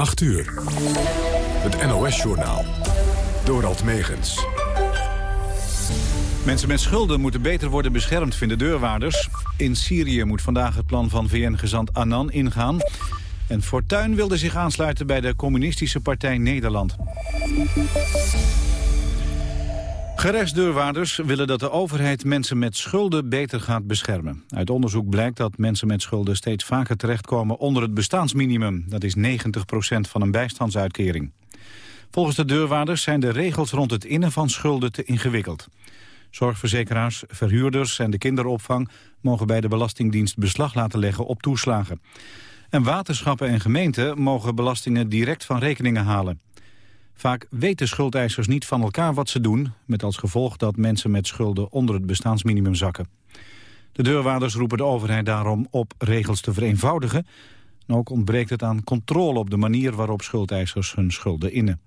8 uur. Het NOS-journaal. Dorald Megens. Mensen met schulden moeten beter worden beschermd, vinden deurwaarders. In Syrië moet vandaag het plan van VN-gezant Annan ingaan. En Fortuyn wilde zich aansluiten bij de Communistische Partij Nederland. Gerechtsdeurwaarders willen dat de overheid mensen met schulden beter gaat beschermen. Uit onderzoek blijkt dat mensen met schulden steeds vaker terechtkomen onder het bestaansminimum. Dat is 90% van een bijstandsuitkering. Volgens de deurwaarders zijn de regels rond het innen van schulden te ingewikkeld. Zorgverzekeraars, verhuurders en de kinderopvang mogen bij de Belastingdienst beslag laten leggen op toeslagen. En waterschappen en gemeenten mogen belastingen direct van rekeningen halen. Vaak weten schuldeisers niet van elkaar wat ze doen... met als gevolg dat mensen met schulden onder het bestaansminimum zakken. De deurwaarders roepen de overheid daarom op regels te vereenvoudigen. En ook ontbreekt het aan controle op de manier waarop schuldeisers hun schulden innen.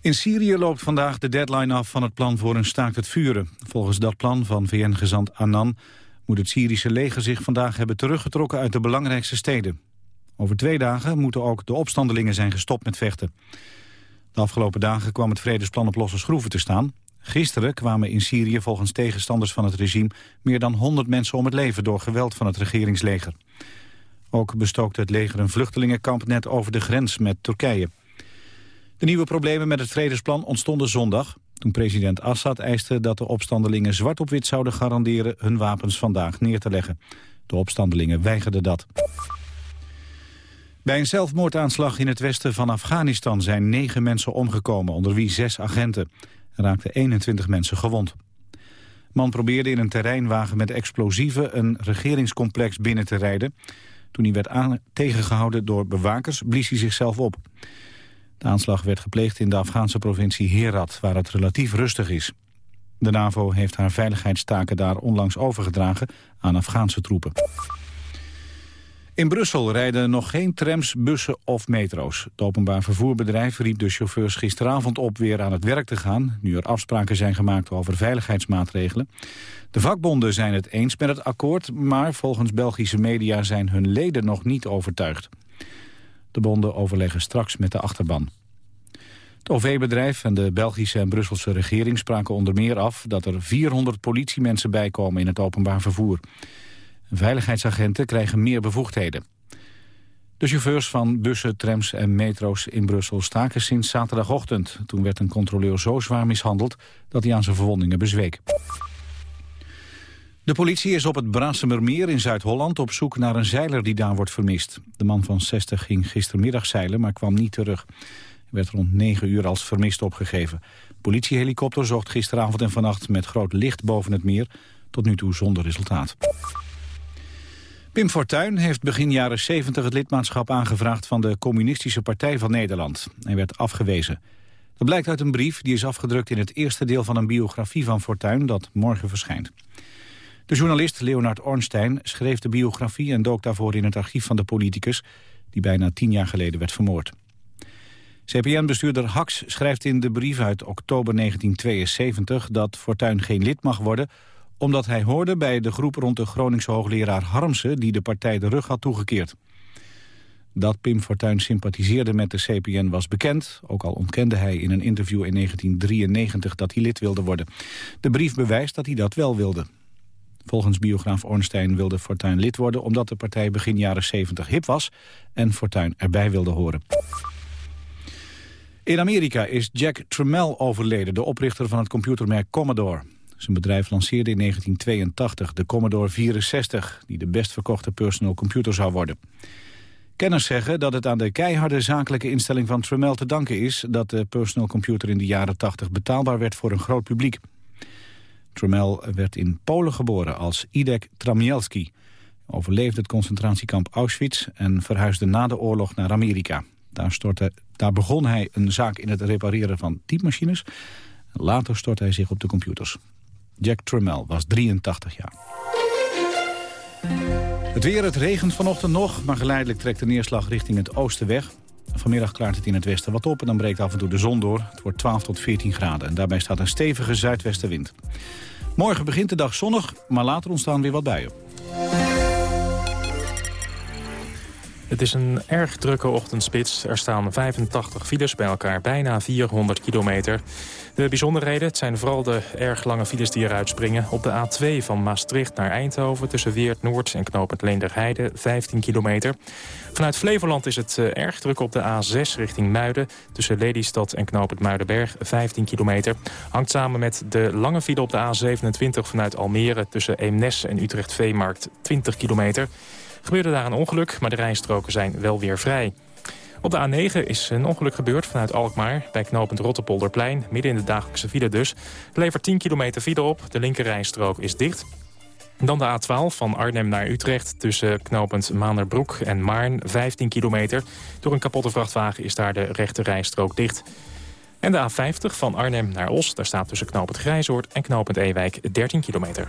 In Syrië loopt vandaag de deadline af van het plan voor een staakt het vuren. Volgens dat plan van VN-gezant Annan moet het Syrische leger zich vandaag hebben teruggetrokken uit de belangrijkste steden. Over twee dagen moeten ook de opstandelingen zijn gestopt met vechten. De afgelopen dagen kwam het vredesplan op losse schroeven te staan. Gisteren kwamen in Syrië volgens tegenstanders van het regime... meer dan 100 mensen om het leven door geweld van het regeringsleger. Ook bestookte het leger een vluchtelingenkamp net over de grens met Turkije. De nieuwe problemen met het vredesplan ontstonden zondag... toen president Assad eiste dat de opstandelingen zwart op wit zouden garanderen... hun wapens vandaag neer te leggen. De opstandelingen weigerden dat. Bij een zelfmoordaanslag in het westen van Afghanistan zijn negen mensen omgekomen, onder wie zes agenten. Er raakten 21 mensen gewond. Man probeerde in een terreinwagen met explosieven een regeringscomplex binnen te rijden. Toen hij werd tegengehouden door bewakers, blies hij zichzelf op. De aanslag werd gepleegd in de Afghaanse provincie Herat, waar het relatief rustig is. De NAVO heeft haar veiligheidstaken daar onlangs overgedragen aan Afghaanse troepen. In Brussel rijden nog geen trams, bussen of metro's. Het openbaar vervoerbedrijf riep de chauffeurs gisteravond op weer aan het werk te gaan... nu er afspraken zijn gemaakt over veiligheidsmaatregelen. De vakbonden zijn het eens met het akkoord... maar volgens Belgische media zijn hun leden nog niet overtuigd. De bonden overleggen straks met de achterban. Het OV-bedrijf en de Belgische en Brusselse regering spraken onder meer af... dat er 400 politiemensen bijkomen in het openbaar vervoer. Veiligheidsagenten krijgen meer bevoegdheden. De chauffeurs van bussen, trams en metro's in Brussel staken sinds zaterdagochtend. Toen werd een controleur zo zwaar mishandeld dat hij aan zijn verwondingen bezweek. De politie is op het Brasemermeer in Zuid-Holland op zoek naar een zeiler die daar wordt vermist. De man van 60 ging gistermiddag zeilen, maar kwam niet terug. Hij werd rond 9 uur als vermist opgegeven. Politiehelikopter zocht gisteravond en vannacht met groot licht boven het meer, tot nu toe zonder resultaat. Pim Fortuyn heeft begin jaren 70 het lidmaatschap aangevraagd van de Communistische Partij van Nederland. Hij werd afgewezen. Dat blijkt uit een brief die is afgedrukt in het eerste deel van een biografie van Fortuyn dat morgen verschijnt. De journalist Leonard Ornstein schreef de biografie en dook daarvoor in het archief van de politicus die bijna tien jaar geleden werd vermoord. CPN-bestuurder Hax schrijft in de brief uit oktober 1972 dat Fortuyn geen lid mag worden omdat hij hoorde bij de groep rond de Groningse hoogleraar Harmsen... die de partij de rug had toegekeerd. Dat Pim Fortuyn sympathiseerde met de CPN was bekend. Ook al ontkende hij in een interview in 1993 dat hij lid wilde worden. De brief bewijst dat hij dat wel wilde. Volgens biograaf Ornstein wilde Fortuyn lid worden... omdat de partij begin jaren 70 hip was en Fortuyn erbij wilde horen. In Amerika is Jack Tramiel overleden, de oprichter van het computermerk Commodore. Zijn bedrijf lanceerde in 1982 de Commodore 64... die de best verkochte personal computer zou worden. Kenners zeggen dat het aan de keiharde zakelijke instelling van Tramiel te danken is... dat de personal computer in de jaren 80 betaalbaar werd voor een groot publiek. Tramiel werd in Polen geboren als Idek Tramielski. Overleefde het concentratiekamp Auschwitz en verhuisde na de oorlog naar Amerika. Daar, stortte, daar begon hij een zaak in het repareren van typemachines. Later stortte hij zich op de computers. Jack Tramiel was 83 jaar. Het weer, het regent vanochtend nog, maar geleidelijk trekt de neerslag richting het oosten weg. Vanmiddag klaart het in het westen wat op en dan breekt af en toe de zon door. Het wordt 12 tot 14 graden en daarbij staat een stevige zuidwestenwind. Morgen begint de dag zonnig, maar later ontstaan weer wat buien. Het is een erg drukke ochtendspits. Er staan 85 files bij elkaar, bijna 400 kilometer. De bijzonderheden, zijn vooral de erg lange files die eruit springen. Op de A2 van Maastricht naar Eindhoven tussen Weert Noord en knooppunt Leenderheide, 15 kilometer. Vanuit Flevoland is het eh, erg druk op de A6 richting Muiden... tussen Lelystad en knooppunt Muidenberg, 15 kilometer. Hangt samen met de lange file op de A27 vanuit Almere... tussen Eemnes en Utrecht-Veemarkt, 20 kilometer. Gebeurde daar een ongeluk, maar de rijstroken zijn wel weer vrij. Op de A9 is een ongeluk gebeurd vanuit Alkmaar... bij knooppunt Rotterpolderplein, midden in de dagelijkse file dus. Het levert 10 kilometer file op, de linkerrijstrook is dicht. Dan de A12 van Arnhem naar Utrecht tussen knooppunt Maanderbroek en Maarn, 15 kilometer. Door een kapotte vrachtwagen is daar de rechte rijstrook dicht. En de A50 van Arnhem naar Os, daar staat tussen knooppunt Grijzoord en knooppunt Ewijk 13 kilometer.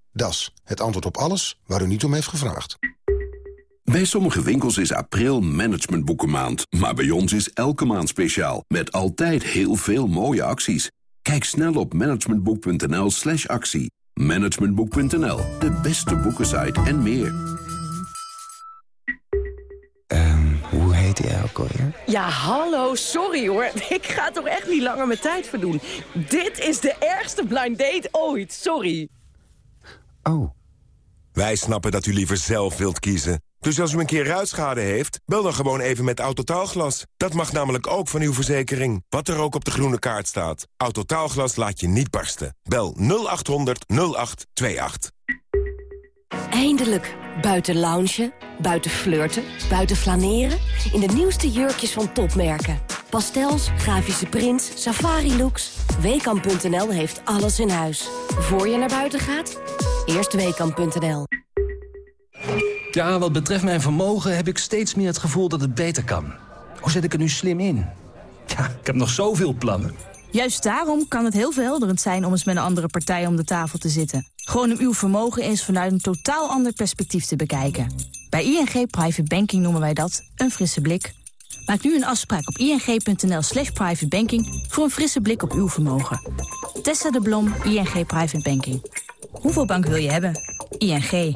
Das, het antwoord op alles waar u niet om heeft gevraagd. Bij sommige winkels is april managementboekenmaand. Maar bij ons is elke maand speciaal. Met altijd heel veel mooie acties. Kijk snel op managementboek.nl slash actie. Managementboek.nl, de beste boekensite en meer. Um, hoe heet hij ook alweer? Ja, hallo, sorry hoor. Ik ga toch echt niet langer mijn tijd verdoen. Dit is de ergste blind date ooit, sorry. Oh. Wij snappen dat u liever zelf wilt kiezen. Dus als u een keer ruitschade heeft, bel dan gewoon even met Autotaalglas. Dat mag namelijk ook van uw verzekering. Wat er ook op de groene kaart staat. Autotaalglas laat je niet barsten. Bel 0800 0828. Eindelijk. Buiten loungen, buiten flirten, buiten flaneren. In de nieuwste jurkjes van topmerken. Pastels, grafische prints, safari-looks. Weekamp.nl heeft alles in huis. Voor je naar buiten gaat, eerst Weekamp.nl. Ja, wat betreft mijn vermogen heb ik steeds meer het gevoel dat het beter kan. Hoe zet ik er nu slim in? Ja, ik heb nog zoveel plannen. Juist daarom kan het heel verhelderend zijn om eens met een andere partij om de tafel te zitten. Gewoon om uw vermogen eens vanuit een totaal ander perspectief te bekijken. Bij ING Private Banking noemen wij dat een frisse blik. Maak nu een afspraak op ing.nl slash privatebanking voor een frisse blik op uw vermogen. Tessa de Blom, ING Private Banking. Hoeveel bank wil je hebben? ING.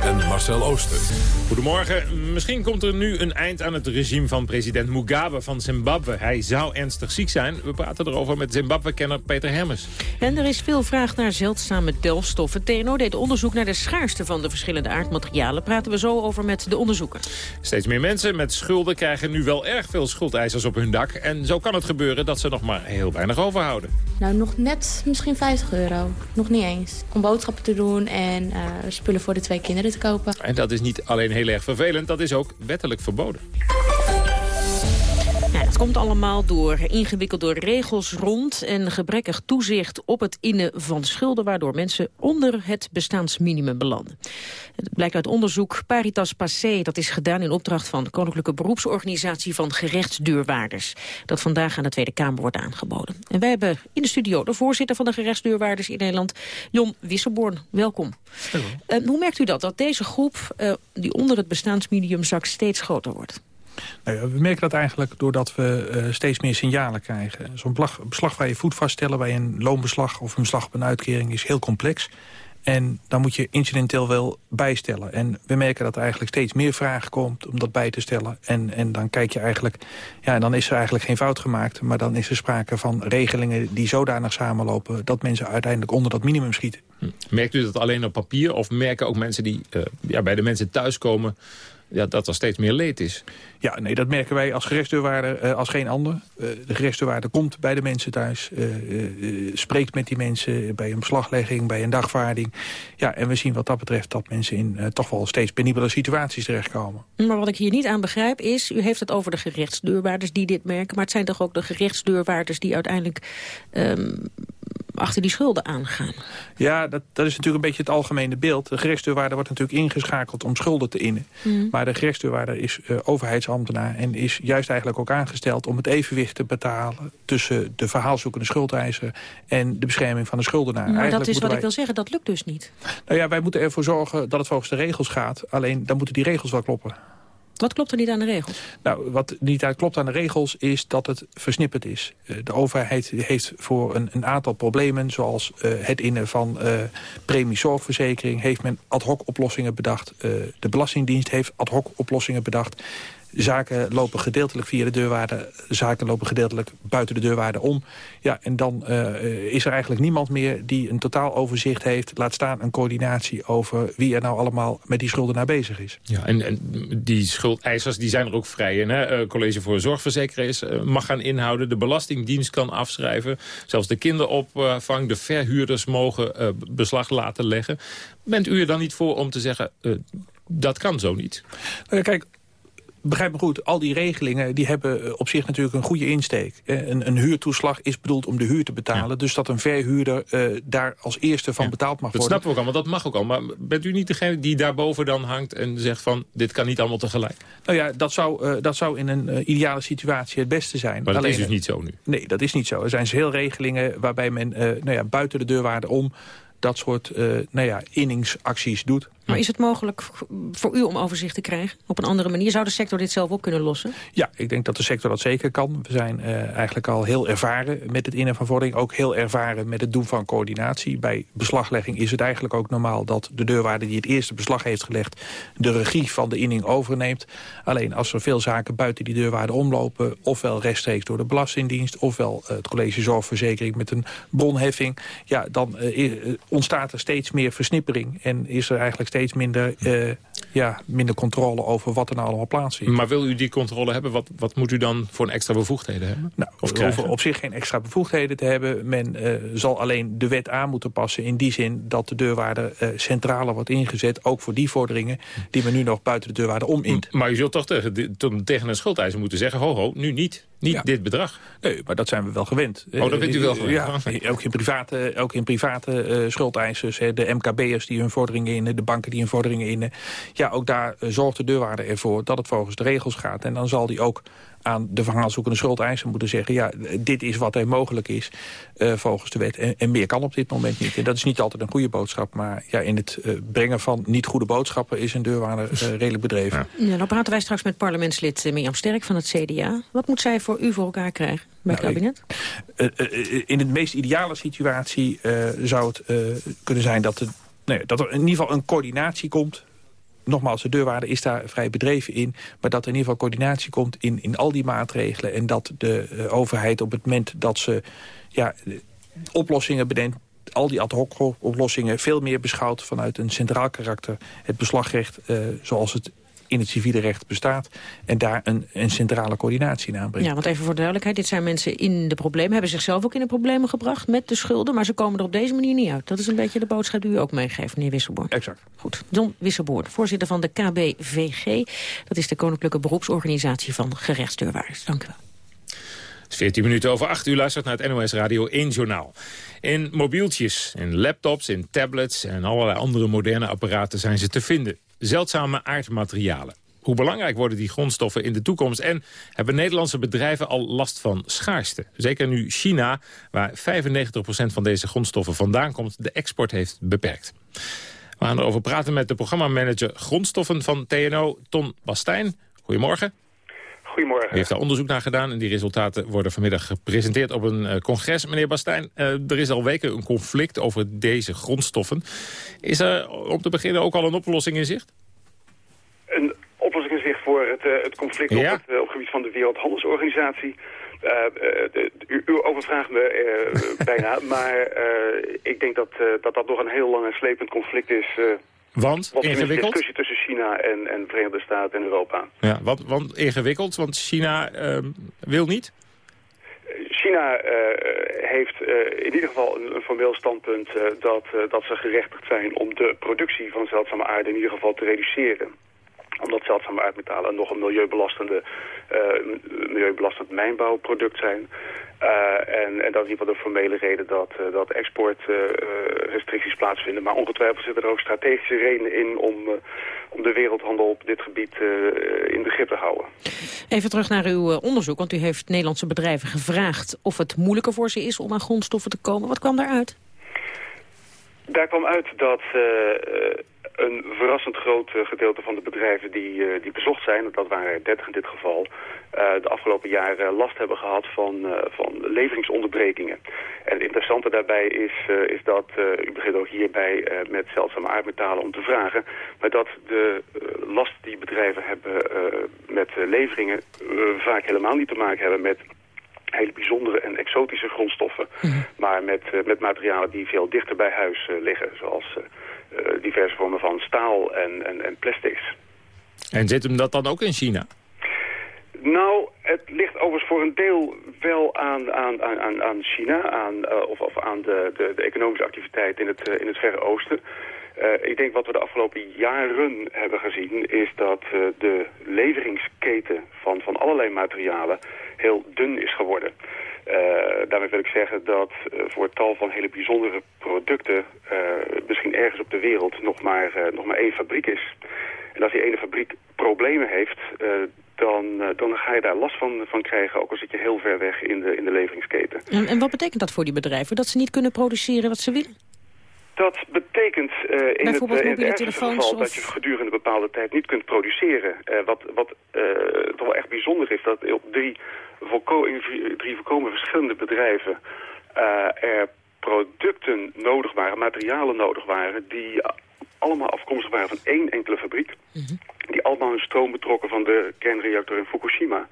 en Marcel Ooster. Goedemorgen. Misschien komt er nu een eind aan het regime van president Mugabe van Zimbabwe. Hij zou ernstig ziek zijn. We praten erover met Zimbabwe-kenner Peter Hermes. En er is veel vraag naar zeldzame delfstoffen. TNO deed onderzoek naar de schaarste van de verschillende aardmaterialen. Praten we zo over met de onderzoeken. Steeds meer mensen met schulden krijgen nu wel erg veel schuldeisers op hun dak. En zo kan het gebeuren dat ze nog maar heel weinig overhouden. Nou, nog net misschien 50 euro. Nog niet eens. Om boodschappen te doen en uh, spullen voor de twee kinderen kopen. En dat is niet alleen heel erg vervelend, dat is ook wettelijk verboden. Het komt allemaal door ingewikkeld door regels rond en gebrekkig toezicht op het innen van schulden, waardoor mensen onder het bestaansminimum belanden. Het blijkt uit onderzoek Paritas Passé, dat is gedaan in opdracht van de Koninklijke Beroepsorganisatie van Gerechtsdeurwaarders, dat vandaag aan de Tweede Kamer wordt aangeboden. En wij hebben in de studio de voorzitter van de gerechtsdeurwaarders in Nederland, Jon Wisselborn. Welkom. Uh, hoe merkt u dat, dat deze groep uh, die onder het bestaansminimum zakt steeds groter wordt? Nou we merken dat eigenlijk doordat we uh, steeds meer signalen krijgen. Zo'n beslag waar je voet vaststellen bij een loonbeslag of een beslag op een uitkering is heel complex. En dan moet je incidenteel wel bijstellen. En we merken dat er eigenlijk steeds meer vragen komt om dat bij te stellen. En, en dan kijk je eigenlijk, ja, dan is er eigenlijk geen fout gemaakt. Maar dan is er sprake van regelingen die zodanig samenlopen... dat mensen uiteindelijk onder dat minimum schieten. Hm. Merkt u dat alleen op papier? Of merken ook mensen die uh, ja, bij de mensen thuiskomen ja, dat er steeds meer leed is. Ja, nee, dat merken wij als gerechtsdeurwaarder uh, als geen ander. Uh, de gerechtsdeurwaarder komt bij de mensen thuis, uh, spreekt met die mensen bij een beslaglegging, bij een dagvaarding. Ja, en we zien wat dat betreft dat mensen in toch wel steeds penibele situaties terechtkomen. Maar wat ik hier niet aan begrijp is, u heeft het over de gerechtsdeurwaarders die dit merken, maar het zijn toch ook de gerechtsdeurwaarders die uiteindelijk um, achter die schulden aangaan. Ja, dat, dat is natuurlijk een beetje het algemene beeld. De gerechtsdeurwaarder wordt natuurlijk ingeschakeld om schulden te innen. Mm. Maar de gerechtsdeurwaarder is uh, overheidsambtenaar... en is juist eigenlijk ook aangesteld om het evenwicht te betalen... tussen de verhaalzoekende schuldeiser en de bescherming van de schuldenaar. Maar eigenlijk dat is wat wij... ik wil zeggen, dat lukt dus niet. Nou ja, wij moeten ervoor zorgen dat het volgens de regels gaat. Alleen dan moeten die regels wel kloppen. Wat klopt er niet aan de regels? Nou, wat niet uit klopt aan de regels is dat het versnipperd is. Eh, de overheid heeft voor een, een aantal problemen... zoals uh, het innen van uh, premiezorgverzekering... heeft men ad hoc oplossingen bedacht. De Belastingdienst heeft ad hoc oplossingen bedacht. Zaken lopen gedeeltelijk via de deurwaarde, zaken lopen gedeeltelijk buiten de deurwaarde om. Ja, en dan uh, is er eigenlijk niemand meer die een totaal overzicht heeft... laat staan een coördinatie over wie er nou allemaal met die schulden naar bezig is. Ja, en, en die schuldeisers die zijn er ook vrij in. Hè? Uh, College voor Zorgverzekeraars mag gaan inhouden. De Belastingdienst kan afschrijven. Zelfs de kinderopvang, de verhuurders mogen beslag laten leggen. Bent u er dan niet voor om te zeggen... dat kan zo niet. Kijk, begrijp me goed, al die regelingen die hebben eh, op zich natuurlijk een goede insteek. Eh, een, een huurtoeslag is bedoeld om de huur te betalen. Dus dat een verhuurder uh, daar als eerste van betaald mag dat worden. Dat snappen we ook al, want dat mag ook al. Maar bent u niet degene die daarboven dan hangt en zegt van... dit kan niet allemaal tegelijk? Nou ja, dat zou, uh, dat zou in een uh, ideale situatie het beste zijn. Maar dat Alleen, is dus niet zo nu? Nee, dat is niet zo. Er zijn veel regelingen waarbij men nou ja, buiten de deurwaarde om dat soort nou ja, inningsacties doet. Maar is het mogelijk voor u om overzicht te krijgen? Op een andere manier? Zou de sector dit zelf op kunnen lossen? Ja, ik denk dat de sector dat zeker kan. We zijn uh, eigenlijk al heel ervaren met het innen van vordering. Ook heel ervaren met het doen van coördinatie. Bij beslaglegging is het eigenlijk ook normaal dat de deurwaarder die het eerste beslag heeft gelegd... de regie van de inning overneemt. Alleen als er veel zaken buiten die deurwaarde omlopen... ofwel rechtstreeks door de Belastingdienst... ofwel uh, het college zorgverzekering met een bronheffing... ja, dan uh, ontstaat er steeds meer versnippering. En is er eigenlijk steeds steeds minder, uh, ja, minder controle over wat er nou allemaal plaatsvindt. Maar wil u die controle hebben? Wat, wat moet u dan voor een extra bevoegdheden hebben? Nou, of we hoeven op zich geen extra bevoegdheden te hebben. Men uh, zal alleen de wet aan moeten passen in die zin dat de deurwaarde uh, centraler wordt ingezet. Ook voor die vorderingen die men nu nog buiten de deurwaarde omint. Maar u zult toch tegen, tegen een schuldeiser moeten zeggen, ho ho, nu niet. Niet ja. dit bedrag. Nee, maar dat zijn we wel gewend. Oh, dat bent u wel gewend. Ja, ook in private, ook in private uh, schuldeisers. Hè, de MKB'ers die hun vorderingen innen, de banken die hun vorderingen innen. Ja, ook daar uh, zorgt de deurwaarder ervoor dat het volgens de regels gaat. En dan zal die ook aan de verhaalzoekende schuldeiser moeten zeggen... ja, dit is wat er mogelijk is uh, volgens de wet. En, en, meer kan op dit moment niet. En dat is niet altijd een goede boodschap. Maar ja, in het uh, brengen van niet goede boodschappen... is een deurwaarder uh, redelijk bedreven. Ja. ja, dan praten wij straks met parlementslid Mirjam Sterk van het CDA. Wat moet zij voor u voor elkaar krijgen bij het nou, kabinet? Ik, in de meest ideale situatie zou het kunnen zijn... dat, de, nee, dat er in ieder geval een coördinatie komt nogmaals, de deurwaarder is daar vrij bedreven in. Maar dat er in ieder geval coördinatie komt in, in al die maatregelen. En dat de uh, overheid op het moment dat ze ja, oplossingen bedenkt al die ad hoc oplossingen veel meer beschouwt vanuit een centraal karakter. Het beslagrecht uh, zoals het in het civiele recht bestaat... en daar een, een centrale coördinatie in aanbrengt. Ja, want even voor de duidelijkheid, dit zijn mensen in de problemen... hebben zichzelf ook in de problemen gebracht met de schulden... maar ze komen er op deze manier niet uit. Dat is een beetje de boodschap die u ook meegeeft, meneer Wisselboorn. Exact. Goed, John Wisselboorn, voorzitter van de KBVG. Dat is de Koninklijke Beroepsorganisatie van Gerechtsdeurwaarders. Dank u wel. 14 minuten over 8 uur luistert naar het NOS Radio 1 Journaal. In mobieltjes, in laptops, in tablets en allerlei andere moderne apparaten zijn ze te vinden zeldzame aardmaterialen. Hoe belangrijk worden die grondstoffen in de toekomst? En hebben Nederlandse bedrijven al last van schaarste? Zeker nu China, waar 95% van deze grondstoffen vandaan komt... de export heeft beperkt. We gaan erover praten met de programmamanager grondstoffen van TNO, Ton Bastijn. Goedemorgen. Goedemorgen. U heeft daar onderzoek naar gedaan en die resultaten worden vanmiddag gepresenteerd op een uh, congres. Meneer Bastijn, uh, er is al weken een conflict over deze grondstoffen. Is er om te beginnen ook al een oplossing in zicht? Een oplossing in zicht voor het, uh, het conflict ja? op, het, op het gebied van de Wereldhandelsorganisatie. De, u, u, overvraagt me bijna, maar ik denk dat, dat dat nog een heel lang en slepend conflict is Want? Want is een Ingewikkeld? discussie tussen China en, en de Verenigde Staten en Europa. Ja, want, want ingewikkeld, want China ehm, wil niet? China eh, heeft eh, in ieder geval een, een formeel standpunt eh, dat, dat ze gerechtigd zijn om de productie van zeldzame aarde in ieder geval te reduceren omdat zeldzame aardmetalen nog een milieubelastende, milieubelastend mijnbouwproduct zijn. Eh, en, en dat is in ieder geval de formele reden dat, eh, dat exportrestricties plaatsvinden. Maar ongetwijfeld zitten er ook strategische redenen in om, eh, om de wereldhandel op dit gebied eh, in de grip te houden. Even terug naar uw eh, onderzoek, want u heeft Nederlandse bedrijven gevraagd... of het moeilijker voor ze is om aan grondstoffen te komen. Wat kwam daaruit? Daar kwam uit dat eh, eh, een verrassend groot eh, gedeelte van de bedrijven die, eh, die bezocht zijn, dat waren er 30 in dit geval, eh, de afgelopen jaren last hebben gehad van, van leveringsonderbrekingen. En het interessante daarbij is, is dat, u begint ook hierbij met zeldzame aardmetalen om te vragen, maar dat de last die bedrijven hebben met leveringen vaak helemaal niet te maken hebben met hele bijzondere en exotische grondstoffen. Maar met, met materialen die veel dichter bij huis liggen. Zoals diverse vormen van staal en, en, en plastics. En zit hem dat dan ook in China? Nou, het ligt overigens voor een deel wel aan, aan, aan, aan- China. Aan, eh, of, of aan de, de, de economische activiteit in het, eh, in het Verre Oosten. Eh, ik denk wat we de afgelopen jaren hebben gezien... is dat eh, de leveringsketen van, van allerlei materialen heel dun is geworden. Eh, daarmee wil ik zeggen dat voor tal van hele bijzondere producten... misschien ergens op de wereld nog maar, nog maar één fabriek is. En als die ene fabriek problemen heeft... dan, dan ga je daar last van, van krijgen, ook al zit je heel ver weg in de, in de leveringsketen. En, en wat betekent dat voor die bedrijven? Dat ze niet kunnen produceren wat ze willen? Dat betekent eh, in het, eh, in het ergste geval dat je gedurende een bepaalde tijd niet kunt produceren. Eh, wat wat toch wel echt bijzonder is, dat op drie, volko in vi- drie volkomen verschillende bedrijven er producten nodig waren, materialen nodig waren, die allemaal afkomstig waren van één enkele fabriek. Die allemaal hun stroom betrokken van de kernreactor in Fukushima.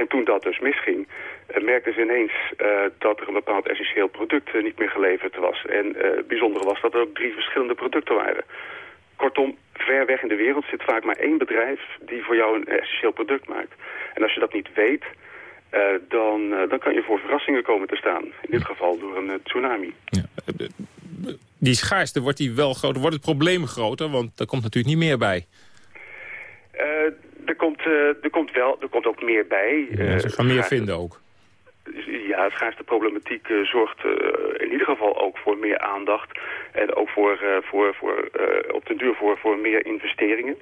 En toen dat dus misging, eh, merkten ze ineens eh, dat er een bepaald essentieel product eh, niet meer geleverd was. En het bijzondere was dat er ook drie verschillende producten waren. Kortom, ver weg in de wereld zit vaak maar één bedrijf die voor jou een essentieel product maakt. En als je dat niet weet, dan, dan kan je voor verrassingen komen te staan. In dit geval door een tsunami. Die schaarste, wordt die wel groter? Wordt het probleem groter? Want daar komt natuurlijk niet meer bij. Eh, er, komt, eh, er, komt wel, er komt ook meer bij. Ja, Eh, ze gaan meer vinden ook. Ja, het schaarste problematiek eh, zorgt eh, in ieder geval ook voor meer aandacht. En ook voor, eh, voor, voor, eh, op den duur voor, voor meer investeringen.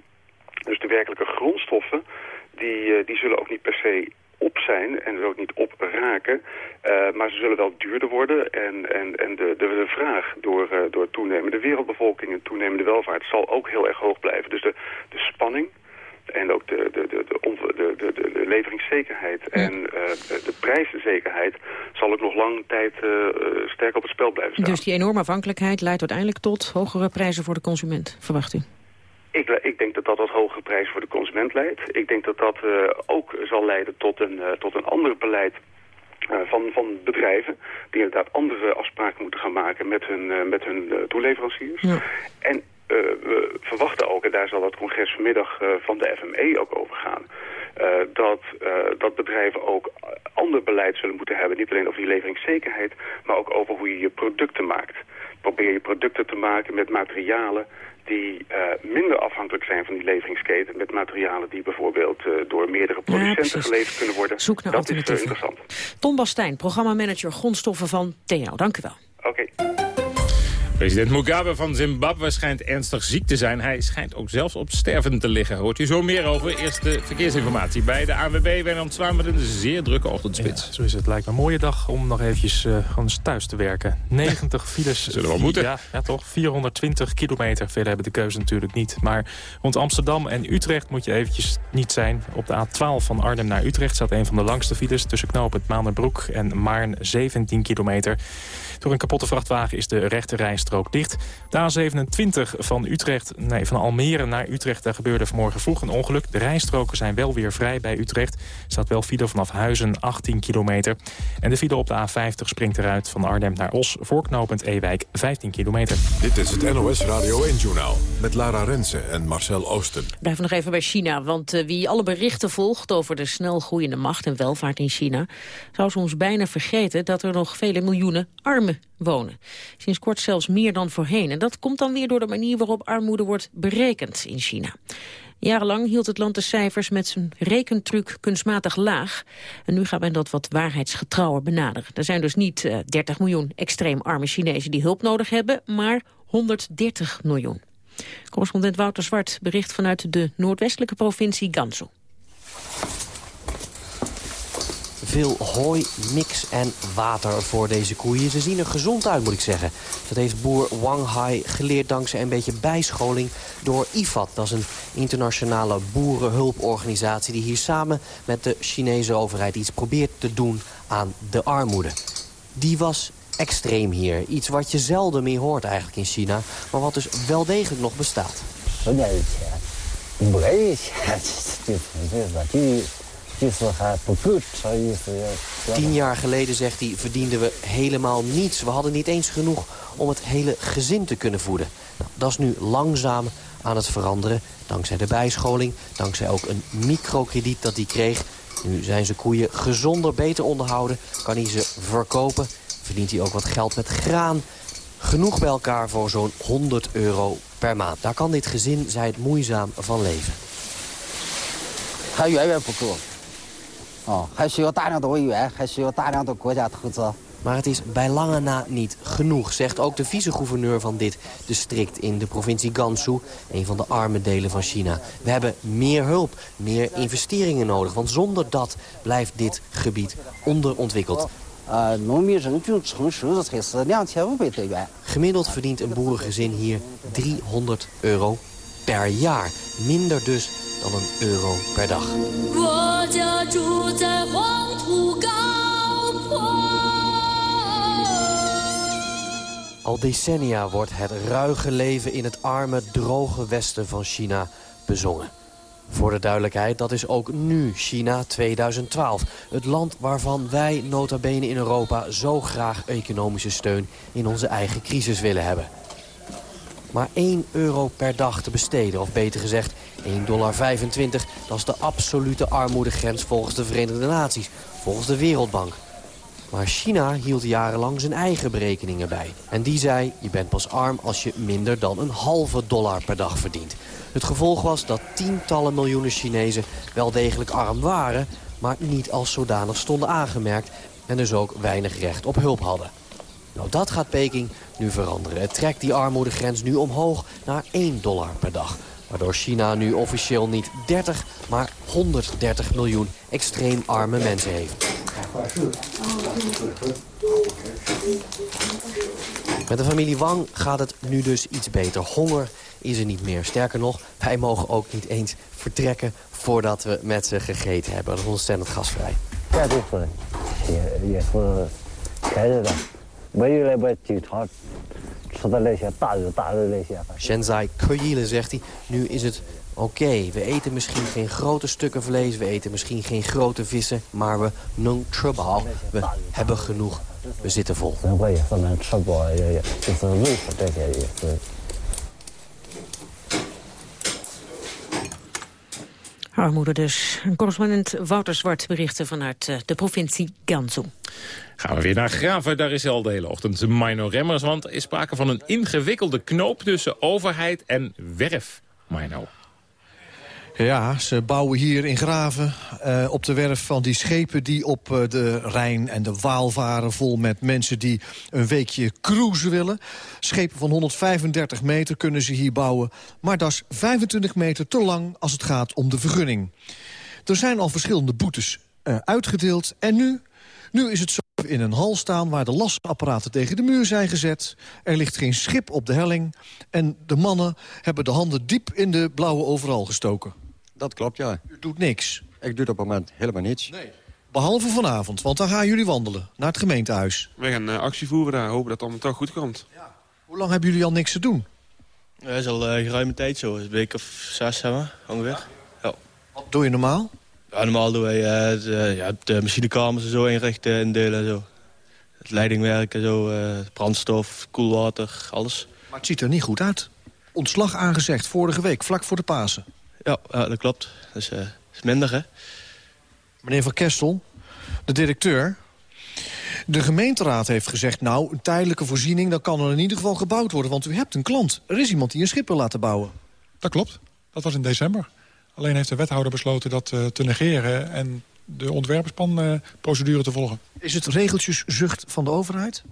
Dus de werkelijke grondstoffen, die, eh, die zullen ook niet per se op zijn en er ook niet op raken. Eh, maar ze zullen wel duurder worden. En, en, en de, de, de vraag door, eh, door toenemende wereldbevolking en toenemende welvaart zal ook heel erg hoog blijven. Dus de, de spanning en ook de, de, de, de, de, de, de, de leveringszekerheid en eh, de, de prijszekerheid zal ook nog lang tijd eh, eh, sterk op het spel blijven staan. Dus die enorme afhankelijkheid leidt uiteindelijk tot hogere prijzen voor de consument, verwacht u? Ik, ik denk dat dat tot hogere prijs voor de consument leidt. Ik denk dat dat ook zal leiden tot een, tot een ander beleid van, van bedrijven... die inderdaad andere afspraken moeten gaan maken met hun, met hun toeleveranciers. En eh, we verwachten ook, en daar zal het congres vanmiddag eh, van de FME ook over gaan... eh, dat, eh, dat bedrijven ook ander beleid zullen moeten hebben. Niet alleen over die leveringszekerheid, maar ook over hoe je je producten maakt. Probeer je producten te maken met materialen die eh, minder afhankelijk zijn van die leveringsketen... met materialen die bijvoorbeeld eh, door meerdere producenten geleverd kunnen worden. Zoek naar dat is eh, alternatieven. interessant. Tom Bastijn, programmamanager grondstoffen van TNO. Dank u wel. Oké. President Mugabe van Zimbabwe schijnt ernstig ziek te zijn. Hij schijnt ook zelfs op sterven te liggen. Hoort u zo meer over. Eerst de verkeersinformatie bij de ANWB. Wijnand Zwaan met een zeer drukke ochtendspits. Ja, zo is het. Lijkt me een mooie dag om nog eventjes gewoon eens thuis te werken. 90 files. Zullen we wel moeten. Ja, ja, toch. 420 kilometer. Verder hebben de keuze natuurlijk niet. Maar rond Amsterdam en Utrecht moet je eventjes niet zijn. Op de A12 van Arnhem naar Utrecht staat een van de langste files... tussen knooppunt Maanderbroek en Maarn 17 kilometer. Door een kapotte vrachtwagen is de rechte rijstrook dicht. De A27 van, Utrecht, nee, van Almere naar Utrecht, daar gebeurde vanmorgen vroeg een ongeluk. De rijstroken zijn wel weer vrij bij Utrecht. Er staat wel file vanaf Huizen, 18 kilometer. En de file op de A50 springt eruit van Arnhem naar Os... voorknopend Ewijk, 15 kilometer. Dit is het NOS Radio 1-journaal met Lara Rensen en Marcel Oosten. Blijven nog even bij China, want uh, wie alle berichten volgt... over de snel groeiende macht en welvaart in China... zou soms bijna vergeten dat er nog vele miljoenen armen wonen. Sinds kort zelfs meer dan voorheen. En dat komt dan weer door de manier waarop armoede wordt berekend in China. Jarenlang hield het land de cijfers met zijn rekentruc kunstmatig laag. En nu gaat men dat wat waarheidsgetrouwer benaderen. Er zijn dus niet uh, 30 miljoen extreem arme Chinezen die hulp nodig hebben, maar 130 miljoen. Correspondent Wouter Zwart bericht vanuit de noordwestelijke provincie Gansu. Veel hooi, mix en water voor deze koeien. Ze zien er gezond uit, moet ik zeggen. Dat heeft boer Wang Hai geleerd dankzij een beetje bijscholing door IFAD. Dat is een internationale boerenhulporganisatie... die hier samen met de Chinese overheid iets probeert te doen aan de armoede. Die was extreem hier. Iets wat je zelden meer hoort eigenlijk in China, maar wat dus wel degelijk nog bestaat. Tien jaar geleden, zegt hij, verdienden we helemaal niets. We hadden niet eens genoeg om het hele gezin te kunnen voeden. Nou, dat is nu langzaam aan het veranderen. Dankzij de bijscholing, dankzij ook een microkrediet dat hij kreeg. Nu zijn zijn koeien gezonder, beter onderhouden. Kan hij ze verkopen. Verdient hij ook wat geld met graan. Genoeg bij elkaar voor zo'n 100 euro per maand. Daar kan dit gezin, zij het moeizaam, van leven. Ga jij wel 够，哦，还需要大量的委员，还需要大量的国家投资。 Maar het is bij lange na niet genoeg, zegt ook de vice-gouverneur van dit district in de provincie Gansu, een van de arme delen van China. We hebben meer hulp, meer investeringen nodig, want zonder dat blijft dit gebied onderontwikkeld. Gemiddeld verdient een boerengezin hier 300 euro per jaar. Minder dus dan een euro per dag. Al decennia wordt het ruige leven in het arme, droge westen van China bezongen. Voor de duidelijkheid, dat is ook nu China 2012. Het land waarvan wij nota bene in Europa zo graag economische steun in onze eigen crisis willen hebben. Maar 1 euro per dag te besteden, of beter gezegd 1,25 dollar, dat is de absolute armoedegrens volgens de Verenigde Naties, volgens de Wereldbank. Maar China hield jarenlang zijn eigen berekeningen bij. En die zei, je bent pas arm als je minder dan een halve dollar per dag verdient. Het gevolg was dat tientallen miljoenen Chinezen wel degelijk arm waren... maar niet als zodanig stonden aangemerkt en dus ook weinig recht op hulp hadden. Nou, dat gaat Peking nu veranderen. Het trekt die armoedegrens nu omhoog naar 1 dollar per dag. Waardoor China nu officieel niet 30, maar 130 miljoen extreem arme mensen heeft. Met de familie Wang gaat het nu dus iets beter. Honger is er niet meer. Sterker nog, wij mogen ook niet eens vertrekken voordat we met ze gegeten hebben. Dat is ontzettend gasvrij. Ja, dit is voor. Ja, voor. Kijk Shenzai Koyile, zegt hij, nu is het oké. We eten misschien geen grote stukken vlees, we eten misschien geen grote vissen... maar we no trouble, we hebben genoeg, we zitten vol. Armoede dus. Correspondent Wouter Zwart berichten vanuit uh, de provincie Gansu. Gaan we weer naar Graven, daar is al de hele ochtend Mino Remmers... want er is sprake van een ingewikkelde knoop tussen overheid en werf. Mino. Ja, ze bouwen hier in Graven uh, op de werf van die schepen... die op uh, de Rijn en de Waal varen, vol met mensen die een weekje cruisen willen. Schepen van 135 meter kunnen ze hier bouwen... maar dat is 25 meter te lang als het gaat om de vergunning. Er zijn al verschillende boetes uh, uitgedeeld en nu... Nu is het zo in een hal staan waar de lasapparaten tegen de muur zijn gezet. Er ligt geen schip op de helling. En de mannen hebben de handen diep in de blauwe overal gestoken. Dat klopt, ja. U doet niks? Ik doe op het moment helemaal niets. Nee. Behalve vanavond, want dan gaan jullie wandelen naar het gemeentehuis. We gaan uh, actie voeren daar, hopen dat het allemaal toch goed komt. Ja. Hoe lang hebben jullie al niks te doen? Dat is al uh, geruime tijd zo. Een week of zes hebben we, ongeveer. Ja. Wat doe je normaal? Ja, normaal doen wij uh, de, ja, de machinekamers en zo inrichten en delen en zo. Het leidingwerk en zo, uh, brandstof, koelwater, alles. Maar het ziet er niet goed uit. Ontslag aangezegd vorige week, vlak voor de Pasen. Ja, dat klopt. Dat is, is minder, hè. Meneer Van Kestel, de directeur... De gemeenteraad heeft gezegd, nou, een tijdelijke voorziening... dan kan er in ieder geval gebouwd worden, want u hebt een klant. Er is iemand die een schip wil laten bouwen. Dat klopt. Dat was in december. Alleen heeft de wethouder besloten dat uh, te negeren... en de ontwerperspanprocedure uh, te volgen. Is het regeltjeszucht van de overheid?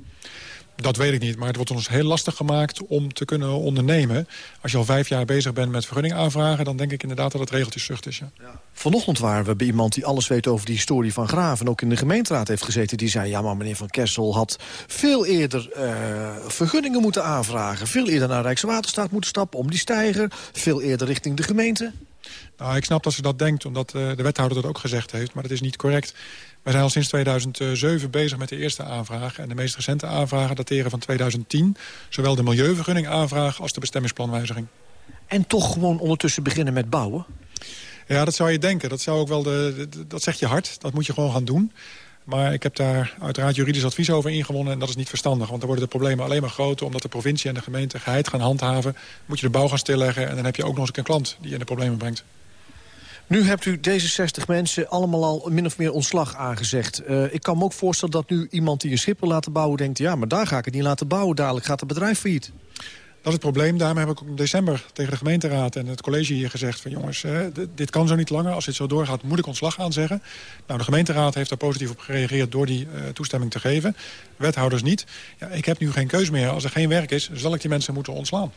Dat weet ik niet, maar het wordt ons heel lastig gemaakt om te kunnen ondernemen. Als je al vijf jaar bezig bent met vergunning aanvragen... dan denk ik inderdaad dat het regeltjeszucht is, ja. ja. Vanochtend waren we bij iemand die alles weet over die historie van Graven... ook in de gemeenteraad heeft gezeten. Die zei, ja, maar meneer Van Kessel had veel eerder uh, vergunningen moeten aanvragen. Veel eerder naar Rijkswaterstaat moeten stappen om die stijger. Veel eerder richting de gemeente. Nou, ik snap dat ze dat denkt, omdat uh, de wethouder dat ook gezegd heeft. Maar dat is niet correct. Wij zijn al sinds 2007 bezig met de eerste aanvraag. En de meest recente aanvragen dateren van 2010. Zowel de milieuvergunning aanvraag als de bestemmingsplanwijziging. En toch gewoon ondertussen beginnen met bouwen? Ja, dat zou je denken. Dat, zou ook wel de, de, dat zeg je hard. Dat moet je gewoon gaan doen. Maar ik heb daar uiteraard juridisch advies over ingewonnen... en dat is niet verstandig, want dan worden de problemen alleen maar groter... omdat de provincie en de gemeente geheid gaan handhaven. Moet je de bouw gaan stilleggen en dan heb je ook nog eens een klant... die je in de problemen brengt. Nu hebt u deze 60 mensen allemaal al min of meer ontslag aangezegd. Uh, ik kan me ook voorstellen dat nu iemand die een schip wil laten bouwen... denkt, ja, maar daar ga ik het niet laten bouwen. Dadelijk gaat het bedrijf failliet. Dat is het probleem. Daarom heb ik in december tegen de gemeenteraad en het college hier gezegd... van jongens, eh, dit kan zo niet langer. Als dit zo doorgaat, moet ik ontslag aanzeggen. Nou, de gemeenteraad heeft daar positief op gereageerd door die uh, toestemming te geven. Wethouders niet. Ja, ik heb nu geen keus meer. Als er geen werk is, zal ik die mensen moeten ontslaan.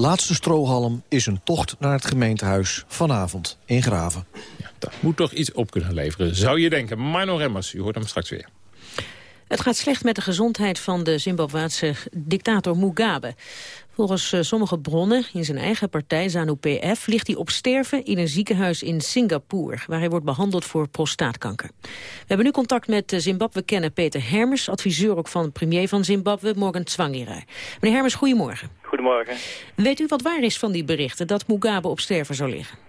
Laatste strohalm is een tocht naar het gemeentehuis vanavond in Graven. Ja, dat moet toch iets op kunnen leveren, zou je denken. Marno Remmers, u hoort hem straks weer. Het gaat slecht met de gezondheid van de Zimbabweanse dictator Mugabe. Volgens uh, sommige bronnen in zijn eigen partij, ZANU-PF... ligt hij op sterven in een ziekenhuis in Singapore... waar hij wordt behandeld voor prostaatkanker. We hebben nu contact met uh, Zimbabwe-kenner Peter Hermers... adviseur ook van premier van Zimbabwe, Morgan Tsvangirai. Meneer Hermers, goedemorgen. Goedemorgen. Weet u wat waar is van die berichten dat Mugabe op sterven zou liggen?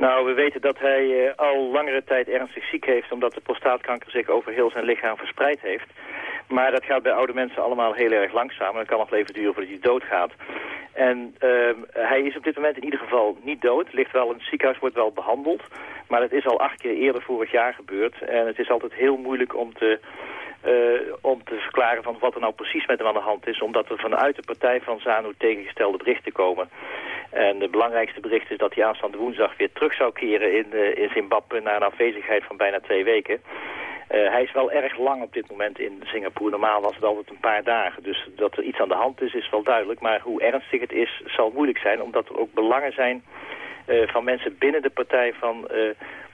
Nou, we weten dat hij uh, al langere tijd ernstig ziek heeft... omdat de prostaatkanker zich over heel zijn lichaam verspreid heeft. Maar dat gaat bij oude mensen allemaal heel erg langzaam. En het kan nog leven duren voordat hij doodgaat. En uh, hij is op dit moment in ieder geval niet dood. Ligt wel in het ziekenhuis, wordt wel behandeld. Maar het is al acht keer eerder vorig jaar gebeurd. En het is altijd heel moeilijk om te... Uh, om te verklaren van wat er nou precies met hem aan de hand is. Omdat er vanuit de partij van ZANU tegengestelde berichten komen. En het belangrijkste bericht is dat hij aanstaande woensdag weer terug zou keren in, uh, in Zimbabwe... na een afwezigheid van bijna twee weken. Uh, hij is wel erg lang op dit moment in Singapore. Normaal was het altijd een paar dagen. Dus dat er iets aan de hand is, is wel duidelijk. Maar hoe ernstig het is, zal moeilijk zijn. Omdat er ook belangen zijn van mensen binnen de partij van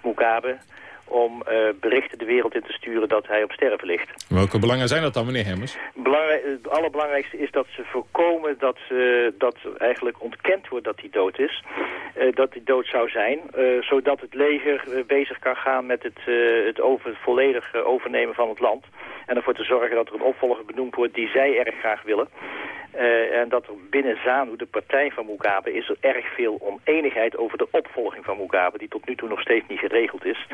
Mugabe om uh, berichten de wereld in te sturen dat hij op sterven ligt. Welke belangen zijn dat dan, meneer Hemmers? Belangrijk, het allerbelangrijkste is dat ze voorkomen dat, uh, dat eigenlijk ontkend wordt dat hij dood is. Uh, dat hij dood zou zijn, zodat het leger bezig kan gaan met het, het over, volledig overnemen van het land. En ervoor te zorgen dat er een opvolger benoemd wordt die zij erg graag willen. Uh, en dat er binnen ZANU, de partij van Mugabe, is er erg veel oneenigheid over de opvolging van Mugabe, die tot nu toe nog steeds niet geregeld is.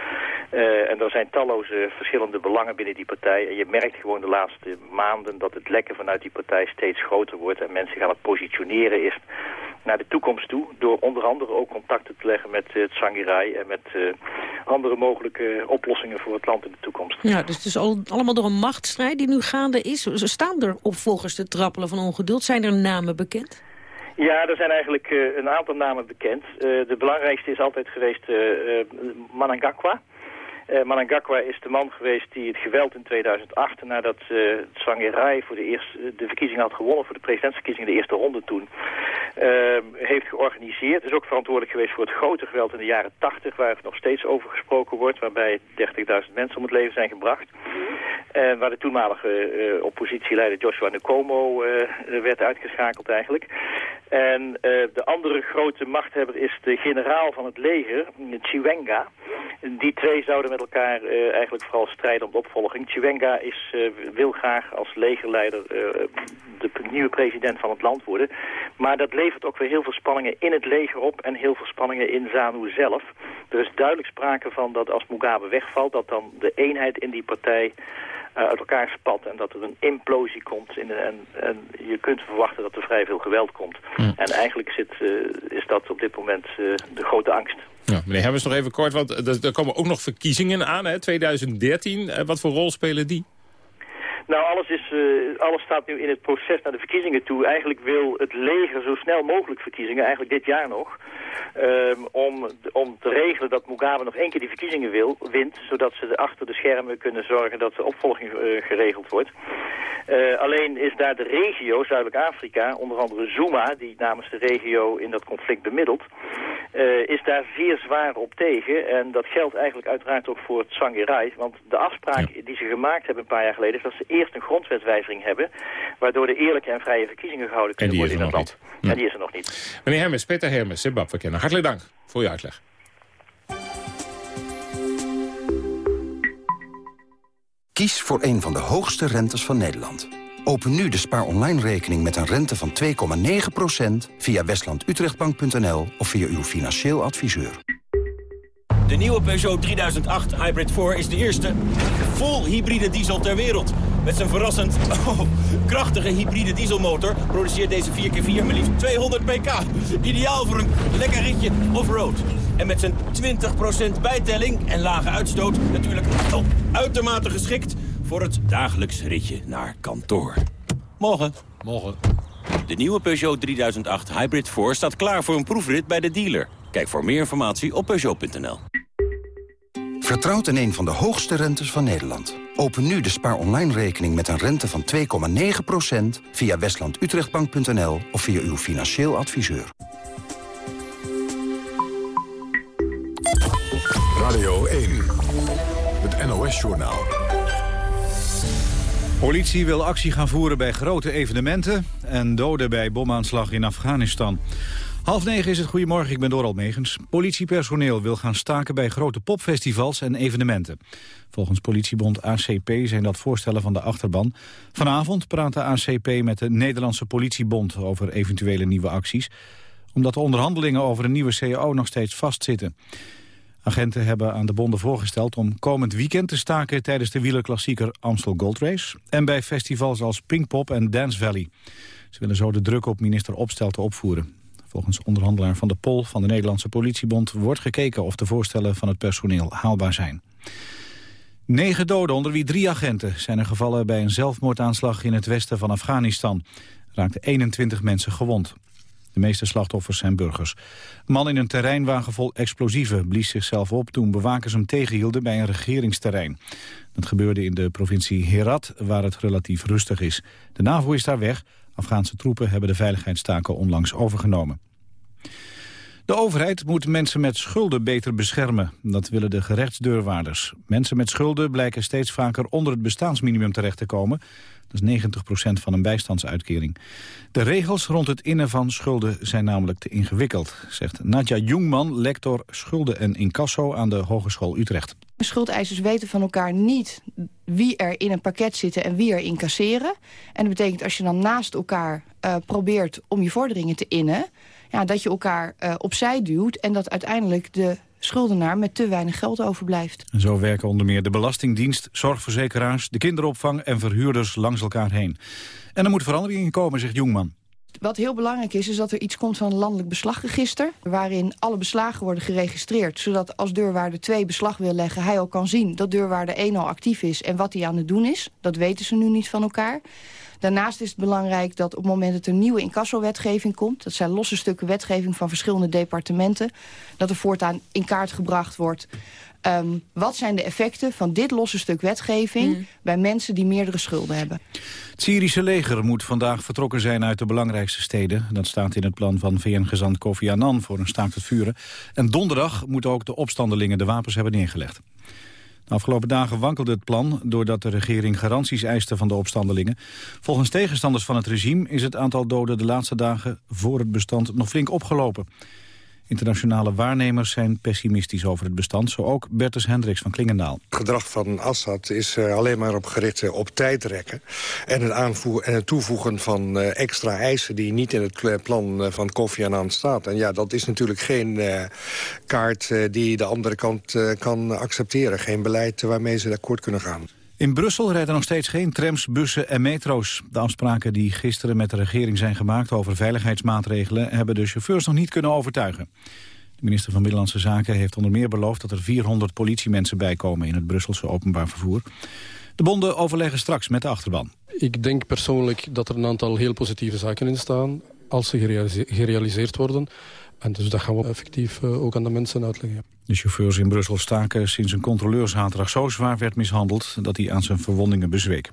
Uh, en er zijn talloze verschillende belangen binnen die partij. En je merkt gewoon de laatste maanden dat het lekken vanuit die partij steeds groter wordt. En mensen gaan het positioneren eerst naar de toekomst toe. Door onder andere ook contacten te leggen met uh, het Sangirai en met uh, andere mogelijke oplossingen voor het land in de toekomst. Ja, dus het is al, allemaal door een machtsstrijd die nu gaande is. Ze staan er opvolgers te trappelen van ongeduld. Zijn er namen bekend? Ja, er zijn eigenlijk uh, een aantal namen bekend. de belangrijkste is altijd geweest Manangakwa. Uh, is de man geweest die het geweld in 2008, nadat uh, Tsvangirai voor de, eerste, de verkiezing had gewonnen, voor de presidentsverkiezing, de eerste ronde toen, uh, heeft georganiseerd. Is ook verantwoordelijk geweest voor het grote geweld in de jaren 80, waar nog steeds over gesproken wordt, waarbij 30.000 mensen om het leven zijn gebracht. En waar de toenmalige oppositieleider Joshua Nkomo werd uitgeschakeld eigenlijk. En uh, de andere grote machthebber is de generaal van het leger, Chiwenga. Die twee zouden met elkaar uh, eigenlijk vooral strijden om de opvolging. Chiwenga is, uh, wil graag als legerleider de nieuwe president van het land worden. Maar dat levert ook weer heel veel spanningen in het leger op en heel veel spanningen in ZANU zelf. Er is duidelijk sprake van dat als Mugabe wegvalt, dat dan de eenheid in die partij uit elkaar spat en dat er een implosie komt. In de, en, en, je kunt verwachten dat er vrij veel geweld komt. Hm. En eigenlijk zit, uh, is dat op dit moment uh, de grote angst. Ja, meneer Hemmers, nog even kort, want er, er komen ook nog verkiezingen aan, hè, 2013. wat voor rol spelen die? Nou, alles, is, uh, alles staat nu in het proces naar de verkiezingen toe. Eigenlijk wil het leger zo snel mogelijk verkiezingen, eigenlijk dit jaar nog... Um, om, om te regelen dat Mugabe nog één keer die verkiezingen wil, wint... zodat ze achter de schermen kunnen zorgen dat de opvolging uh, geregeld wordt. Uh, alleen is daar de regio, Zuidelijk Afrika, onder andere Zuma... die namens de regio in dat conflict bemiddelt... Uh, is daar zeer zwaar op tegen. En dat geldt eigenlijk uiteraard ook voor het Tsvangirai. Want de afspraak ja. die ze gemaakt hebben een paar jaar geleden... is dat ze eerst een grondwetswijziging hebben... waardoor de eerlijke en vrije verkiezingen gehouden kunnen worden in dat land. Ja. En die is er nog niet. Meneer Hermes, Peter Hermes, Zimbabwe kennen. Hartelijk dank voor uw uitleg. Kies voor een van de hoogste rentes van Nederland. Open nu de Spaar Online rekening met een rente van 2,9% via westlandutrechtbank.nl of via uw financieel adviseur. De nieuwe Peugeot 3008 Hybrid 4 is de eerste vol hybride diesel ter wereld. Met zijn verrassend oh, krachtige hybride dieselmotor produceert deze 4x4 maar liefst 200 pk. Ideaal voor een lekker ritje off-road. En met zijn 20% bijtelling en lage uitstoot natuurlijk oh, uitermate geschikt voor het dagelijks ritje naar kantoor. Morgen. Morgen. De nieuwe Peugeot 3008 Hybrid 4 staat klaar voor een proefrit bij de dealer. Kijk voor meer informatie op Peugeot.nl. Vertrouwt in een van de hoogste rentes van Nederland. Open nu de Spaar Online rekening met een rente van 2,9% via westlandutrechtbank.nl of via uw financieel adviseur. Radio 1, het NOS-journaal. Politie wil actie gaan voeren bij grote evenementen... en doden bij bomaanslag in Afghanistan. Half negen is het Goedemorgen, ik ben Doral Megens. Politiepersoneel wil gaan staken bij grote popfestivals en evenementen. Volgens politiebond ACP zijn dat voorstellen van de achterban. Vanavond praat de ACP met de Nederlandse politiebond over eventuele nieuwe acties. Omdat de onderhandelingen over een nieuwe CAO nog steeds vastzitten. Agenten hebben aan de bonden voorgesteld om komend weekend te staken tijdens de wielerklassieker Amstel Gold Race en bij festivals als Pinkpop en Dance Valley. Ze willen zo de druk op minister Opstelten opvoeren. Volgens onderhandelaar Van de Pol van de Nederlandse politiebond wordt gekeken of de voorstellen van het personeel haalbaar zijn. Negen doden, onder wie drie agenten, zijn er gevallen bij een zelfmoordaanslag in het westen van Afghanistan. Raakten 21 mensen gewond. De meeste slachtoffers zijn burgers. Een man in een terreinwagen vol explosieven blies zichzelf op... toen bewakers hem tegenhielden bij een regeringsterrein. Dat gebeurde in de provincie Herat, waar het relatief rustig is. De NAVO is daar weg. Afghaanse troepen hebben de veiligheidstaken onlangs overgenomen. De overheid moet mensen met schulden beter beschermen. Dat willen de gerechtsdeurwaarders. Mensen met schulden blijken steeds vaker onder het bestaansminimum terecht te komen. Dat is 90% van een bijstandsuitkering. De regels rond het innen van schulden zijn namelijk te ingewikkeld, zegt Nadja Jungman, lector schulden en incasso aan de Hogeschool Utrecht. Schuldeisers weten van elkaar niet wie er in een pakket zitten en wie er incasseren. En dat betekent als je dan naast elkaar uh, probeert om je vorderingen te innen... Ja, dat je elkaar uh, opzij duwt en dat uiteindelijk de schuldenaar met te weinig geld overblijft. En zo werken onder meer de Belastingdienst, zorgverzekeraars, de kinderopvang en verhuurders langs elkaar heen. En er moet verandering in komen, zegt Jongman. Wat heel belangrijk is, is dat er iets komt van een landelijk beslagregister... waarin alle beslagen worden geregistreerd. Zodat als deurwaarde 2 beslag wil leggen, hij al kan zien... dat deurwaarde 1 al actief is en wat hij aan het doen is. Dat weten ze nu niet van elkaar. Daarnaast is het belangrijk dat op het moment dat er nieuwe incasso-wetgeving komt... dat zijn losse stukken wetgeving van verschillende departementen... dat er voortaan in kaart gebracht wordt... Um, wat zijn de effecten van dit losse stuk wetgeving... Mm. bij mensen die meerdere schulden hebben? Het Syrische leger moet vandaag vertrokken zijn uit de belangrijkste steden. Dat staat in het plan van VN-gezant Kofi Annan voor een staakt het vuren. En donderdag moeten ook de opstandelingen de wapens hebben neergelegd. Afgelopen dagen wankelde het plan doordat de regering garanties eiste van de opstandelingen. Volgens tegenstanders van het regime is het aantal doden de laatste dagen voor het bestand nog flink opgelopen. Internationale waarnemers zijn pessimistisch over het bestand. Zo ook Bertus Hendricks van Klingendaal. Het gedrag van Assad is uh, alleen maar op gericht uh, op tijdrekken. En het, en het toevoegen van uh, extra eisen die niet in het plan van Kofi Annan staat. En ja, dat is natuurlijk geen kaart die de andere kant kan accepteren. Geen beleid waarmee ze akkoord kunnen gaan. In Brussel rijden nog steeds geen trams, bussen en metro's. De afspraken die gisteren met de regering zijn gemaakt over veiligheidsmaatregelen... hebben de chauffeurs nog niet kunnen overtuigen. De minister van Binnenlandse Zaken heeft onder meer beloofd... dat er 400 politiemensen bijkomen in het Brusselse openbaar vervoer. De bonden overleggen straks met de achterban. Ik denk persoonlijk dat er een aantal heel positieve zaken in staan... als ze gerealiseerd worden. En dus dat gaan we effectief uh, ook aan de mensen uitleggen. De chauffeurs in Brussel staken sinds een controleur zaterdag zo zwaar werd mishandeld... dat hij aan zijn verwondingen bezweek.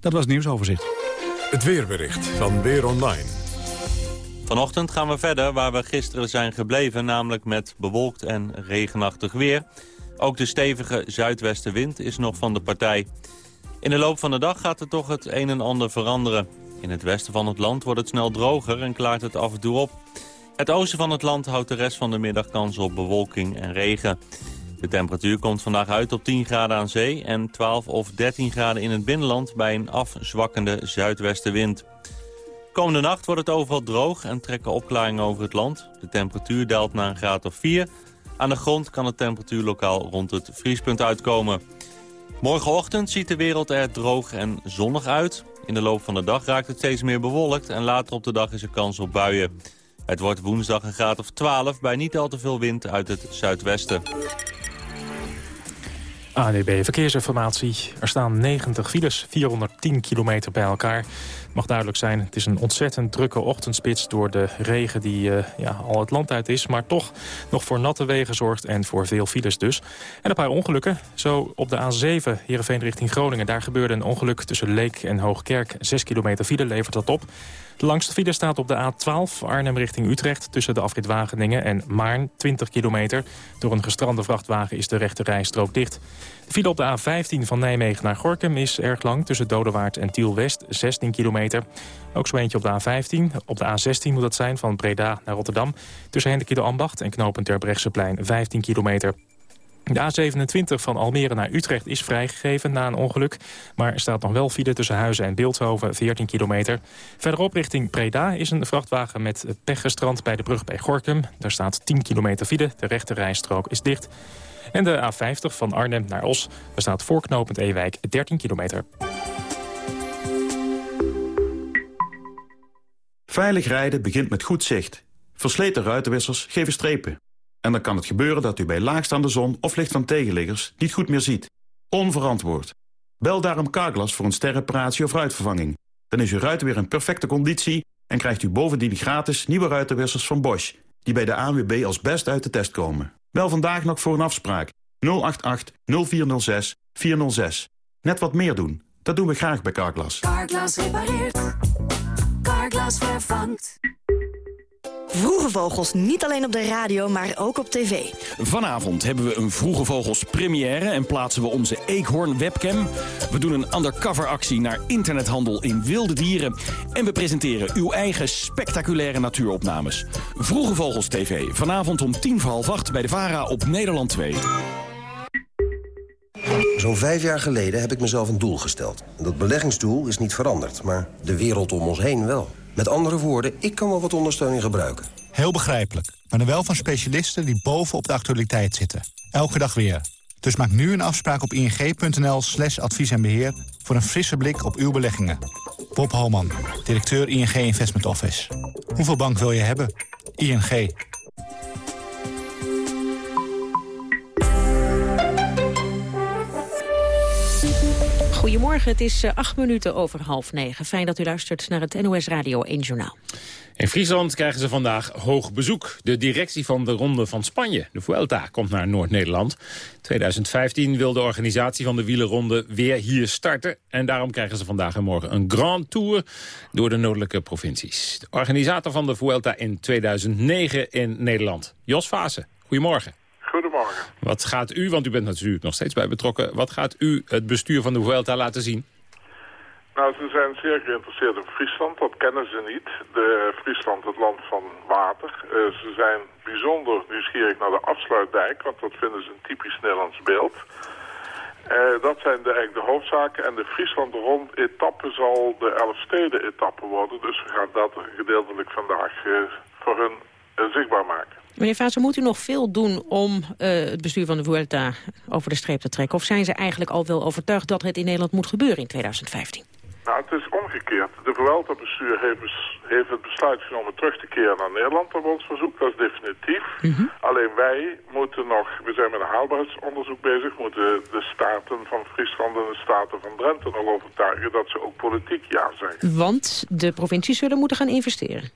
Dat was het nieuwsoverzicht. Het weerbericht van Weer Online. Vanochtend gaan we verder waar we gisteren zijn gebleven... namelijk met bewolkt en regenachtig weer. Ook de stevige zuidwestenwind is nog van de partij. In de loop van de dag gaat er toch het een en ander veranderen. In het westen van het land wordt het snel droger en klaart het af en toe op. Het oosten van het land houdt de rest van de middag kans op bewolking en regen. De temperatuur komt vandaag uit op 10 graden aan zee en 12 of 13 graden in het binnenland bij een afzwakkende zuidwestenwind. Komende nacht wordt het overal droog en trekken opklaringen over het land. De temperatuur daalt naar een graad of 4. Aan de grond kan de temperatuur lokaal rond het vriespunt uitkomen. Morgenochtend ziet de wereld er droog en zonnig uit. In de loop van de dag raakt het steeds meer bewolkt en later op de dag is er kans op buien. Het wordt woensdag een graad of 12 bij niet al te veel wind uit het zuidwesten. ANEB Verkeersinformatie. Er staan 90 files, 410 kilometer bij elkaar. mag duidelijk zijn, het is een ontzettend drukke ochtendspits... door de regen die uh, ja, al het land uit is... maar toch nog voor natte wegen zorgt en voor veel files dus. En een paar ongelukken. Zo op de A7 Heerenveen richting Groningen. Daar gebeurde een ongeluk tussen Leek en Hoogkerk. 6 kilometer file levert dat op. De langste file staat op de A12 Arnhem richting Utrecht... tussen de afrit Wageningen en Maarn, 20 kilometer. Door een gestrande vrachtwagen is de rechte rijstrook dicht. De file op de A15 van Nijmegen naar Gorkum is erg lang... tussen Dodewaard en Tiel-West, 16 kilometer. Ook zo eentje op de A15. Op de A16 moet dat zijn, van Breda naar Rotterdam. Tussen Hendekide Ambacht en Knopen Terbrechtseplein, 15 kilometer. De A27 van Almere naar Utrecht is vrijgegeven na een ongeluk. Maar er staat nog wel file tussen Huizen en Beeldhoven, 14 kilometer. Verderop richting Preda is een vrachtwagen met pech gestrand bij de brug bij Gorkum. Daar staat 10 kilometer file, de rechte rijstrook is dicht. En de A50 van Arnhem naar Os, daar staat voorknopend Ewijk 13 kilometer. Veilig rijden begint met goed zicht. Versleten ruitenwissers geven strepen. En dan kan het gebeuren dat u bij laagstaande zon of licht van tegenliggers niet goed meer ziet. Onverantwoord. Bel daarom Carglass voor een sterreparatie of ruitvervanging. Dan is uw ruit weer in perfecte conditie en krijgt u bovendien gratis nieuwe ruitenwissers van Bosch... die bij de ANWB als best uit de test komen. Bel vandaag nog voor een afspraak. 088 0406 406. Net wat meer doen. Dat doen we graag bij Carglass. Carglass repareert. Carglass vervangt. Vroege Vogels niet alleen op de radio, maar ook op tv. Vanavond hebben we een Vroege Vogels première en plaatsen we onze Eekhoorn webcam. We doen een undercover actie naar internethandel in wilde dieren. En we presenteren uw eigen spectaculaire natuuropnames. Vroege Vogels TV, vanavond om tien voor half acht bij de VARA op Nederland 2. Zo'n vijf jaar geleden heb ik mezelf een doel gesteld. Dat beleggingsdoel is niet veranderd, maar de wereld om ons heen wel. Met andere woorden, ik kan wel wat ondersteuning gebruiken. Heel begrijpelijk, maar dan wel van specialisten die bovenop de actualiteit zitten. Elke dag weer. Dus maak nu een afspraak op ing.nl slash advies en beheer... voor een frisse blik op uw beleggingen. Bob Holman, directeur ING Investment Office. Hoeveel bank wil je hebben? ING. Goedemorgen, het is eh, acht minuten over half negen. Fijn dat u luistert naar het NOS Radio 1 Journaal. In Friesland krijgen ze vandaag hoog bezoek. De directie van de Ronde van Spanje, de Vuelta, komt naar Noord-Nederland. 2015 wil de organisatie van de wielerronde weer hier starten. En daarom krijgen ze vandaag en morgen een grand tour door de noordelijke provincies. De organisator van de Vuelta in 2009 in Nederland, Jos Vase. Goedemorgen. Goedemorgen. Wat gaat u, want u bent natuurlijk nog steeds bij betrokken... wat gaat u het bestuur van de Vuelta laten zien? Nou, ze zijn zeer geïnteresseerd in Friesland. Dat kennen ze niet. De Friesland, het land van water. Eh, ze zijn bijzonder nieuwsgierig naar de afsluitdijk, want dat vinden ze een typisch Nederlands beeld. Eh, dat zijn de, eigenlijk de hoofdzaken. En de Friesland rond etappe zal de Elfsteden etappe worden. Dus we gaan dat gedeeltelijk vandaag uh, voor hun zichtbaar maken. Meneer Vaas, moet u nog veel doen om het bestuur van de Vuelta over de streep te trekken? Of zijn ze eigenlijk al wel overtuigd dat het in Nederland moet gebeuren in 2015? Nou, het is omgekeerd. De Vuelta-bestuur heeft, heeft, het besluit genomen terug te keren naar Nederland op ons verzoek. Dat is definitief. Mhm. Alleen wij moeten nog, we zijn met een haalbaarheidsonderzoek bezig, moeten de staten van Friesland en de staten van Drenthe nog overtuigen dat ze ook politiek ja zeggen. Want de provincies zullen moeten gaan investeren.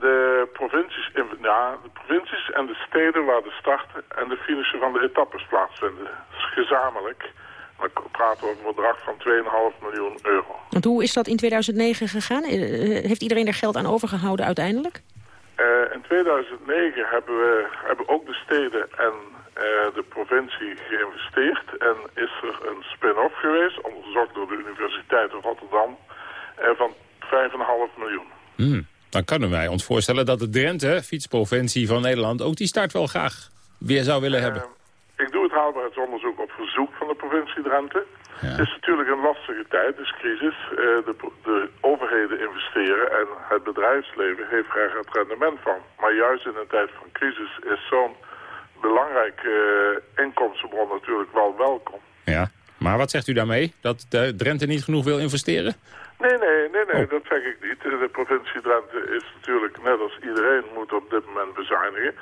De provincies, ja, de provincies en de steden waar de start en de financiën van de etappes plaatsvinden. Gezamenlijk. Dan praten we over een bedrag van 2,5 miljoen euro. Want hoe is dat in 2009 gegaan? Eh, heeft iedereen er geld aan overgehouden uiteindelijk? Uh, in 2009 hebben we hebben ook de steden en uh, de provincie geïnvesteerd. En is er een spin-off geweest, onderzocht door de Universiteit van Rotterdam, uh, van 5,5 miljoen. Hmm. Dan kunnen wij ons voorstellen dat de Drenthe, fietsprovincie van Nederland, ook die start wel graag weer zou willen hebben. Ik doe het haalbaarheidsonderzoek op verzoek van de provincie Drenthe. Het is natuurlijk een lastige tijd, het is crisis. Uh, de, de, overheden investeren en het bedrijfsleven heeft graag het rendement van. Maar juist in een tijd van crisis is zo'n belangrijke uh, inkomstenbron natuurlijk wel welkom. Ja, maar wat zegt u daarmee? Dat de Drenthe niet genoeg wil investeren? Nee, nee, nee, nee, oh. dat zeg ik niet. De provincie Drenthe is natuurlijk, net als iedereen, moet op dit moment bezuinigen.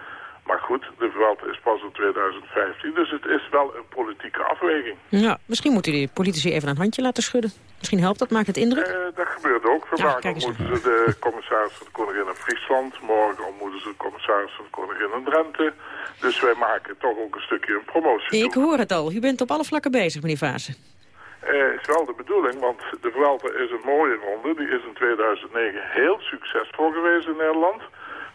Maar goed, de Vuelta is pas in 2015, dus het is wel een politieke afweging. Ja, misschien moeten die politici even een handje laten schudden. Misschien helpt dat, maakt het indruk? Uh, dat gebeurt ook. Vandaag ja, ontmoeten ze de commissaris van de Koningin in Friesland. Morgen ontmoeten ze de commissaris van de Koningin in Drenthe. Dus wij maken toch ook een stukje een promotie. Ik hoor het al. U bent op alle vlakken bezig, meneer Vaassen. Uh, is wel de bedoeling, want de Vuelta is een mooie ronde. Die is in 2009 heel succesvol geweest in Nederland.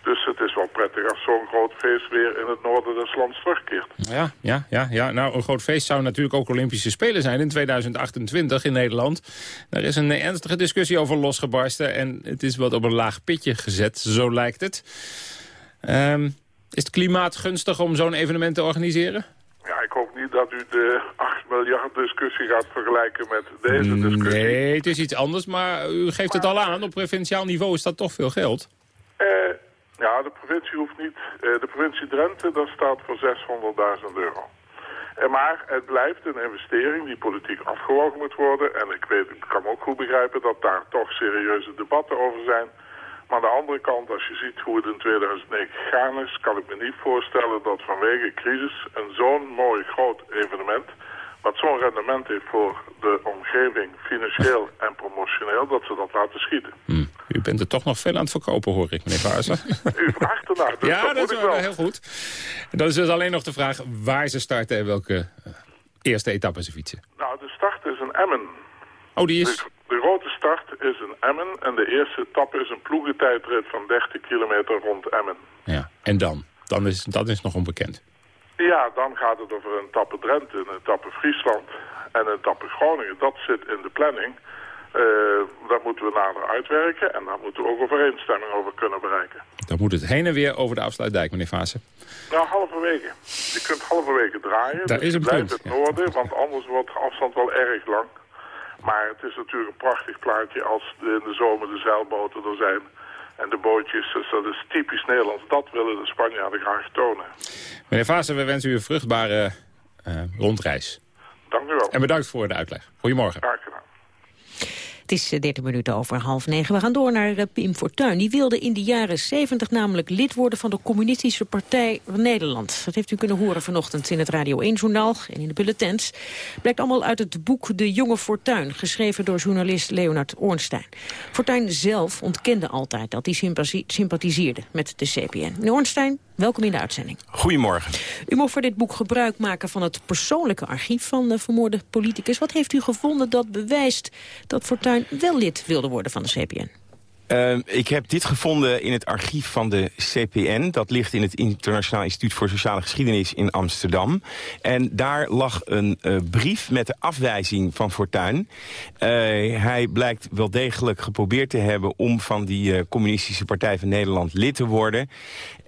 Dus het is wel prettig als zo'n groot feest weer in het noorden des lands terugkeert. Ja, ja, ja, ja. Nou, een groot feest zou natuurlijk ook Olympische Spelen zijn in 2028 in Nederland. Daar is een ernstige discussie over losgebarsten en het is wat op een laag pitje gezet, zo lijkt het. Um, is het klimaat gunstig om zo'n evenement te organiseren? Ja, ik hoop niet dat u de 8 miljard discussie gaat vergelijken met deze discussie. Nee, het is iets anders, maar u geeft het al aan. Op provinciaal niveau is dat toch veel geld? Uh, ja, de provincie hoeft niet... Uh, de provincie Drenthe, dat staat voor 600.000 euro. En maar het blijft een investering die politiek afgewogen moet worden. En ik, weet, ik kan ook goed begrijpen dat daar toch serieuze debatten over zijn. Maar aan de andere kant, als je ziet hoe het in 2009 gegaan is... kan ik me niet voorstellen dat vanwege crisis een zo'n mooi groot evenement... wat zo'n rendement heeft voor de omgeving, financieel en promotioneel... dat ze dat laten schieten. Hmm. U bent er toch nog veel aan het verkopen, hoor ik, meneer. U vraagt ernaar, dus ja, dat, dat is wel. heel goed. Dan is dus alleen nog de vraag waar ze starten... en welke uh, eerste etappe ze fietsen. Nou, de start is een Emmen. Oh, die is... De, de grote start is een Emmen en de eerste etappe is een ploegentijdrit van 30 kilometer rond Emmen. Ja, en dan? dan is, dat is nog onbekend. Ja, dan gaat het over een etappe Drenthe, een etappe Friesland en een etappe Groningen. Dat zit in de planning. Uh, daar moeten we nader uitwerken en daar moeten we ook overeenstemming over kunnen bereiken. Dan moet het heen en weer over de afsluitdijk, meneer Vaassen. Nou, halverwege. Je kunt halverwege draaien. Daar dus is blijft punt. het noorden, want anders wordt de afstand wel erg lang. Maar het is natuurlijk een prachtig plaatje als in de zomer de zeilboten er zijn. En de bootjes, dus dat is typisch Nederlands. Dat willen de Spanjaarden graag tonen. Meneer Vaassen, we wensen u een vruchtbare uh, rondreis. Dank u wel. En bedankt voor de uitleg. Goedemorgen. Het is 13 minuten over half negen. We gaan door naar Pim Fortuyn. Die wilde in de jaren 70 namelijk lid worden van de Communistische Partij van Nederland. Dat heeft u kunnen horen vanochtend in het Radio 1-journaal en in de bulletins. Blijkt allemaal uit het boek De Jonge Fortuyn, geschreven door journalist Leonard Ornstein. Fortuyn zelf ontkende altijd dat hij sympathiseerde met de CPN. Ornstein, welkom in de uitzending. Goedemorgen. U mocht voor dit boek gebruik maken van het persoonlijke archief van de vermoorde politicus. Wat heeft u gevonden dat bewijst dat Fortuyn wel lid wilde worden van de CPN? Uh, ik heb dit gevonden in het archief van de CPN. Dat ligt in het Internationaal Instituut voor Sociale Geschiedenis in Amsterdam. En daar lag een uh, brief met de afwijzing van Fortuyn. Uh, hij blijkt wel degelijk geprobeerd te hebben om van die Communistische Partij van Nederland lid te worden.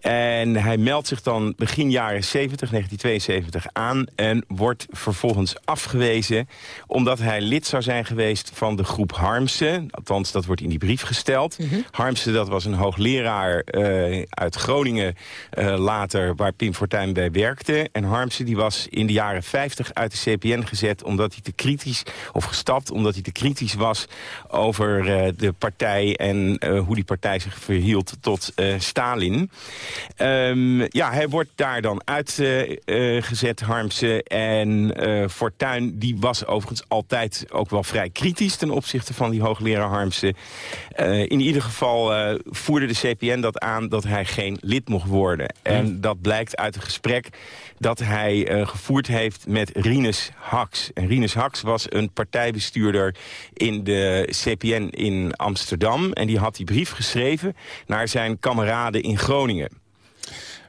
En hij meldt zich dan begin jaren 70, 1972 aan... en wordt vervolgens afgewezen omdat hij lid zou zijn geweest van de groep Harmsen. Althans, dat wordt in die brief gesteld. Mm Harmsen, dat was een hoogleraar uh, uit Groningen uh, later... waar Pim Fortuyn bij werkte. En Harmsen die was in de jaren 50 uit de CPN gezet... omdat hij te kritisch, of gestapt, omdat hij te kritisch was... over uh, de partij en hoe die partij zich verhield tot Stalin... Um, ja, hij wordt daar dan uitgezet, uh, Harmsen. En uh, Fortuyn, die was overigens altijd ook wel vrij kritisch... ten opzichte van die hoogleraar Harmsen. Uh, in ieder geval voerde de CPN dat aan dat hij geen lid mocht worden. En dat blijkt uit een gesprek dat hij gevoerd heeft met Rinus Hax. En Rinus Hax was een partijbestuurder in de CPN in Amsterdam. En die had die brief geschreven naar zijn kameraden in Groningen.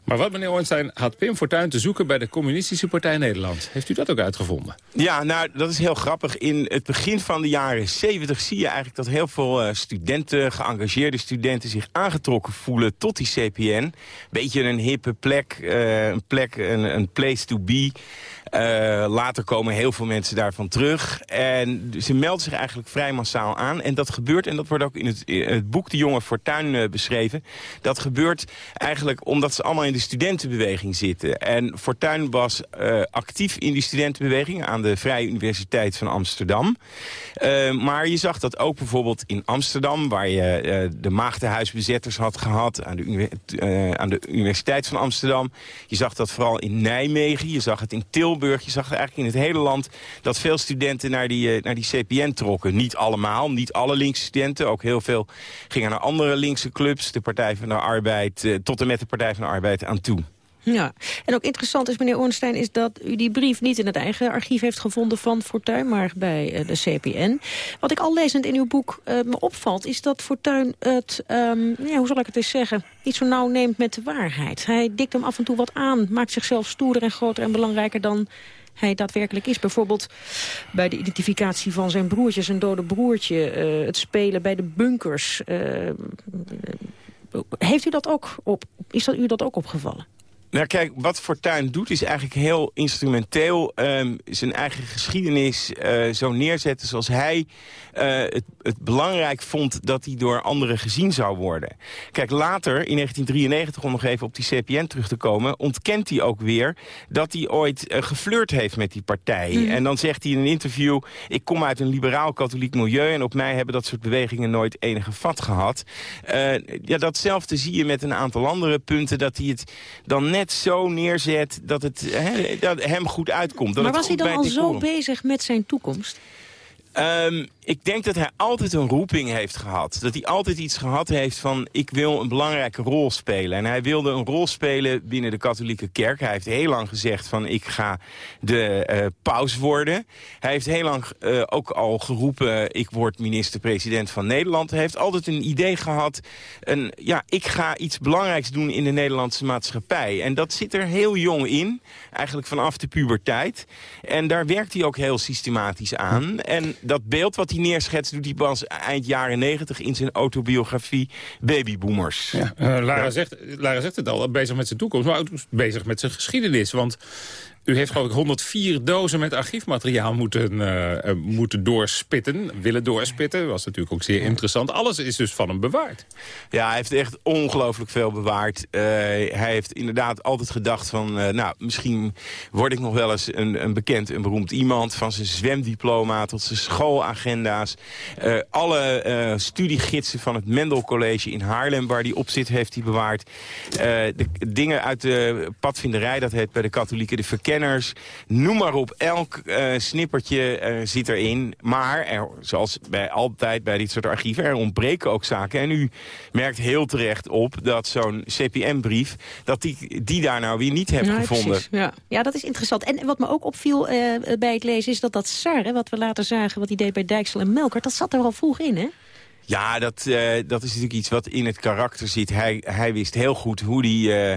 Maar wat, meneer Ornstein, had Pim Fortuyn te zoeken bij de Communistische Partij Nederland? Heeft u dat ook uitgevonden? Ja, nou, dat is heel grappig. In het begin van de jaren 70 zie je eigenlijk dat heel veel uh, studenten, geëngageerde studenten... zich aangetrokken voelen tot die CPN. Beetje een hippe plek, uh, een plek, een, een place to be... Uh, later komen heel veel mensen daarvan terug. En ze melden zich eigenlijk vrij massaal aan. En dat gebeurt, en dat wordt ook in het, het boek De Jonge Fortuin uh, beschreven... dat gebeurt eigenlijk omdat ze allemaal in de studentenbeweging zitten. En Fortuin was uh, actief in die studentenbeweging... aan de Vrije Universiteit van Amsterdam. maar je zag dat ook bijvoorbeeld in Amsterdam... waar je de maagdenhuisbezetters had gehad... Aan de, aan de Universiteit van Amsterdam. Je zag dat vooral in Nijmegen. Je zag het in Tilburg. Je zag eigenlijk in het hele land dat veel studenten naar die, naar die CPN trokken. Niet allemaal, niet alle linkse studenten. Ook heel veel gingen naar andere linkse clubs. De Partij van de Arbeid, tot en met de Partij van de Arbeid aan toe. Ja, en ook interessant is, meneer Ornstein, is dat u die brief niet in het eigen archief heeft gevonden van Fortuyn, maar bij uh, de CPN. Wat ik al lezend in uw boek uh, me opvalt, is dat Fortuyn het, um, ja, hoe zal ik het eens zeggen, niet zo nauw neemt met de waarheid. Hij dikt hem af en toe wat aan, maakt zichzelf stoerder en groter en belangrijker dan hij daadwerkelijk is. Bijvoorbeeld bij de identificatie van zijn broertje, zijn dode broertje, uh, het spelen bij de bunkers. heeft u dat ook op, is dat u dat ook opgevallen? Nou kijk, wat Fortuyn doet is eigenlijk heel instrumenteel um, zijn eigen geschiedenis uh, zo neerzetten zoals hij uh, het, het, belangrijk vond dat hij door anderen gezien zou worden. Kijk, later, in 1993, om nog even op die CPN terug te komen, ontkent hij ook weer dat hij ooit uh, geflirt heeft met die partij. Mm. En dan zegt hij in een interview, ik kom uit een liberaal-katholiek milieu en op mij hebben dat soort bewegingen nooit enige vat gehad. ja, datzelfde zie je met een aantal andere punten, dat hij het dan net zo neerzet dat het he, dat hem goed uitkomt. Dat maar was hij dan al zo bezig met zijn toekomst? Um, ik denk dat hij altijd een roeping heeft gehad. Dat hij altijd iets gehad heeft van ik wil een belangrijke rol spelen. En hij wilde een rol spelen binnen de katholieke kerk. Hij heeft heel lang gezegd van ik ga de uh, paus worden. Hij heeft heel lang uh, ook al geroepen ik word minister-president van Nederland. Hij heeft altijd een idee gehad. Een, ja, ik ga iets belangrijks doen in de Nederlandse maatschappij. En dat zit er heel jong in. Eigenlijk vanaf de puberteit. En daar werkt hij ook heel systematisch aan. En dat beeld wat hij neerschetst... doet hij pas eind jaren negentig in zijn autobiografie Babyboomers. Ja, uh, Lara, ja. Zegt, Lara zegt het al, bezig met zijn toekomst, maar ook bezig met zijn geschiedenis. Want u heeft geloof ik 104 dozen met archiefmateriaal moeten, uh, moeten doorspitten, willen doorspitten. Was natuurlijk ook zeer interessant. Alles is dus van hem bewaard. Ja, hij heeft echt ongelooflijk veel bewaard. Uh, hij heeft inderdaad altijd gedacht van... Uh, nou, misschien word ik nog wel eens een, een bekend en beroemd iemand... van zijn zwemdiploma tot zijn schoolagenda's. alle studiegidsen van het Mendel College in Haarlem... waar die op zit, heeft hij bewaard. de dingen uit de padvinderij, dat heet bij de katholieken de verkenning kenners, noem maar op. Elk uh, snippertje uh, zit erin. Maar, er, zoals bij, altijd bij dit soort archieven, er ontbreken ook zaken. En u merkt heel terecht op dat zo'n CPM-brief... dat die, die daar nou weer niet heeft ja, gevonden. Precies, ja. ja, dat is interessant. En wat me ook opviel uh, bij het lezen is dat dat SAR, hè, wat we later zagen... wat hij deed bij Dijksel en Melkert, dat zat er al vroeg in, hè? Ja, dat, uh, dat is natuurlijk iets wat in het karakter zit. Hij, hij wist heel goed hoe die, uh,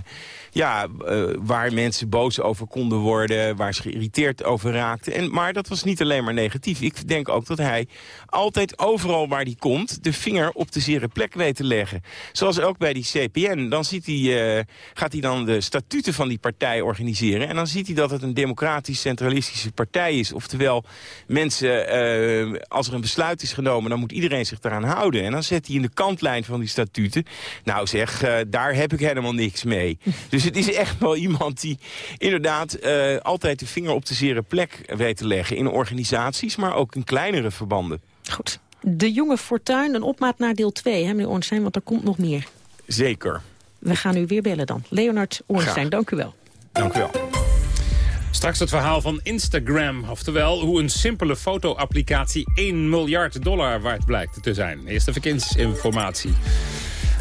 ja, uh, waar mensen boos over konden worden... waar ze geïrriteerd over raakten. En, maar dat was niet alleen maar negatief. Ik denk ook dat hij altijd overal waar hij komt... de vinger op de zere plek weet te leggen. Zoals ook bij die CPN. Dan ziet hij, gaat hij dan de statuten van die partij organiseren... en dan ziet hij dat het een democratisch-centralistische partij is. Oftewel, mensen, als er een besluit is genomen... dan moet iedereen zich daaraan houden houden. En dan zet hij in de kantlijn van die statuten... nou zeg, uh, daar heb ik helemaal niks mee. dus het is echt wel iemand die inderdaad uh, altijd de vinger op de zere plek weet te leggen... in organisaties, maar ook in kleinere verbanden. Goed. De jonge fortuin, een opmaat naar deel 2, hè, meneer Ornstein, want er komt nog meer. Zeker. We gaan u weer bellen dan. Leonard Ornstein, dank u wel. Dank u wel. Straks het verhaal van Instagram. Oftewel hoe een simpele fotoapplicatie 1 miljard dollar waard blijkt te zijn. Eerste verkeersinformatie.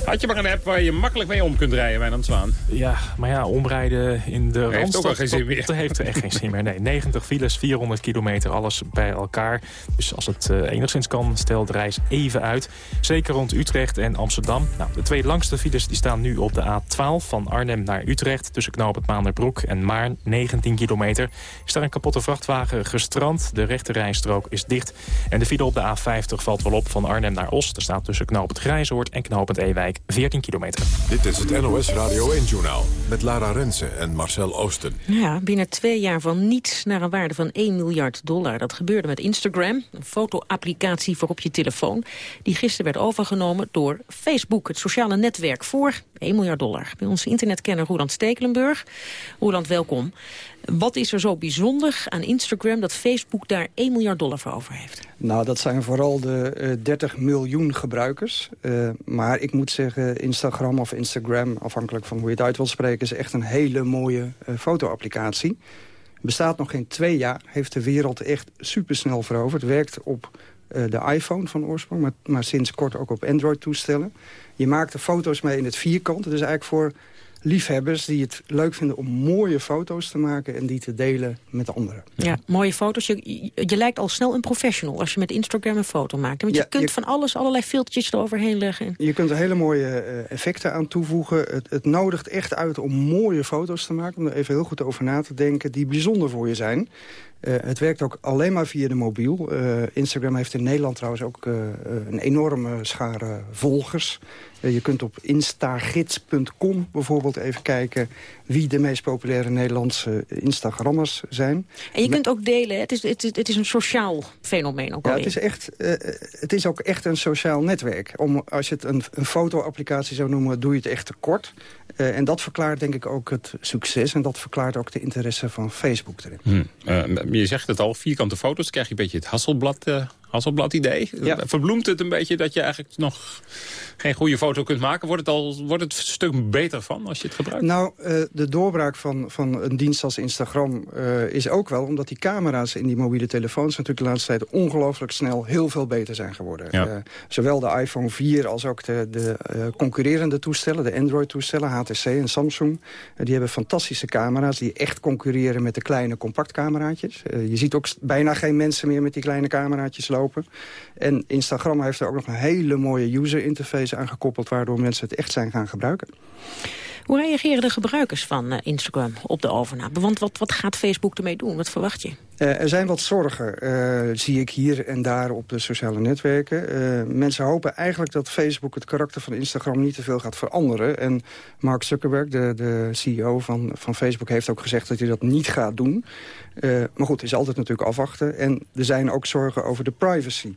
Had je maar een app waar je makkelijk mee om kunt rijden, Wijnand Zwaan. Ja, maar ja, omrijden in de Randstad... Heeft ook al geen zin meer. Dat heeft er echt geen zin meer. Nee, 90 files, 400 kilometer, alles bij elkaar. Dus als het uh, enigszins kan, stel de reis even uit. Zeker rond Utrecht en Amsterdam. Nou, de twee langste files die staan nu op de A12 van Arnhem naar Utrecht... tussen knooppunt Maanderbroek en Maarn, 19 kilometer. Is daar een kapotte vrachtwagen gestrand. De rechte rijstrook is dicht. En de file op de A50 valt wel op van Arnhem naar Os. Er staat tussen knooppunt Grijzoord en knooppunt Ewijk 14 kilometer. Dit is het NOS Radio 1-journaal met Lara Rensen en Marcel Oosten. Ja, binnen twee jaar van niets naar een waarde van 1 miljard dollar. Dat gebeurde met Instagram, een fotoapplicatie voor op je telefoon... die gisteren werd overgenomen door Facebook, het sociale netwerk... voor 1 miljard dollar. Bij onze internetkenner Roland Stekelenburg. Roland, welkom. Wat is er zo bijzonder aan Instagram dat Facebook daar 1 miljard dollar voor over heeft? Nou, dat zijn vooral de uh, eh, 30 miljoen gebruikers. Uh, maar ik moet zeggen, Instagram of Instagram, afhankelijk van hoe je het uit wilt spreken... is echt een hele mooie uh, fotoapplicatie. Bestaat nog geen twee jaar, heeft de wereld echt supersnel veroverd. Werkt op de iPhone van oorsprong, maar, maar sinds kort ook op Android-toestellen. Je maakt er foto's mee in het vierkant. Dus eigenlijk voor liefhebbers die het leuk vinden om mooie foto's te maken... en die te delen met anderen. Ja, mooie foto's. Je, je, lijkt al snel een professional als je met Instagram een foto maakt. Want je kunt van alles, allerlei filtertjes eroverheen leggen. Je kunt er hele mooie uh, effecten aan toevoegen. Het, het nodigt echt uit om mooie foto's te maken. Om er even heel goed over na te denken. Die bijzonder voor je zijn. Uh, het werkt ook alleen maar via de mobiel. Uh, Instagram heeft in Nederland trouwens ook uh, een enorme schare volgers. je kunt op instagids.com bijvoorbeeld even kijken... wie de meest populaire Nederlandse Instagrammers zijn. En je kunt ook delen, het is, het, is, het is een sociaal fenomeen ook Ja, het is, echt, het is ook echt een sociaal netwerk. Om, als je het een, een fotoapplicatie zou noemen, doe je het echt te kort. en dat verklaart denk ik ook het succes... en dat verklaart ook de interesse van Facebook erin. Hmm je zegt het al, vierkante foto's. Krijg je een beetje het Hasselblad, uh, Hasselblad idee. Ja. Verbloemt het een beetje dat je eigenlijk nog geen goede foto kunt maken? Wordt het, al, wordt het een stuk beter van als je het gebruikt? Nou, uh, de doorbraak van, van een dienst als Instagram uh, is ook wel... omdat die camera's in die mobiele telefoons natuurlijk de laatste tijd... ongelooflijk snel heel veel beter zijn geworden. Ja. zowel de iPhone 4 als ook de, de concurrerende toestellen... de Android-toestellen, HTC en Samsung... die hebben fantastische camera's die echt concurreren met de kleine compactcameraatjes. Je ziet ook bijna geen mensen meer met die kleine cameraatjes lopen. En Instagram heeft er ook nog een hele mooie user interface aangekoppeld... waardoor mensen het echt zijn gaan gebruiken. Hoe reageren de gebruikers van uh, Instagram op de overname? Want wat, wat gaat Facebook ermee doen? Wat verwacht je? Uh, er zijn wat zorgen, uh, zie ik hier en daar op de sociale netwerken. mensen hopen eigenlijk dat Facebook het karakter van Instagram niet te veel gaat veranderen. En Mark Zuckerberg, de, de CEO van, van Facebook, heeft ook gezegd dat hij dat niet gaat doen. maar goed, is altijd natuurlijk afwachten. En er zijn ook zorgen over de privacy.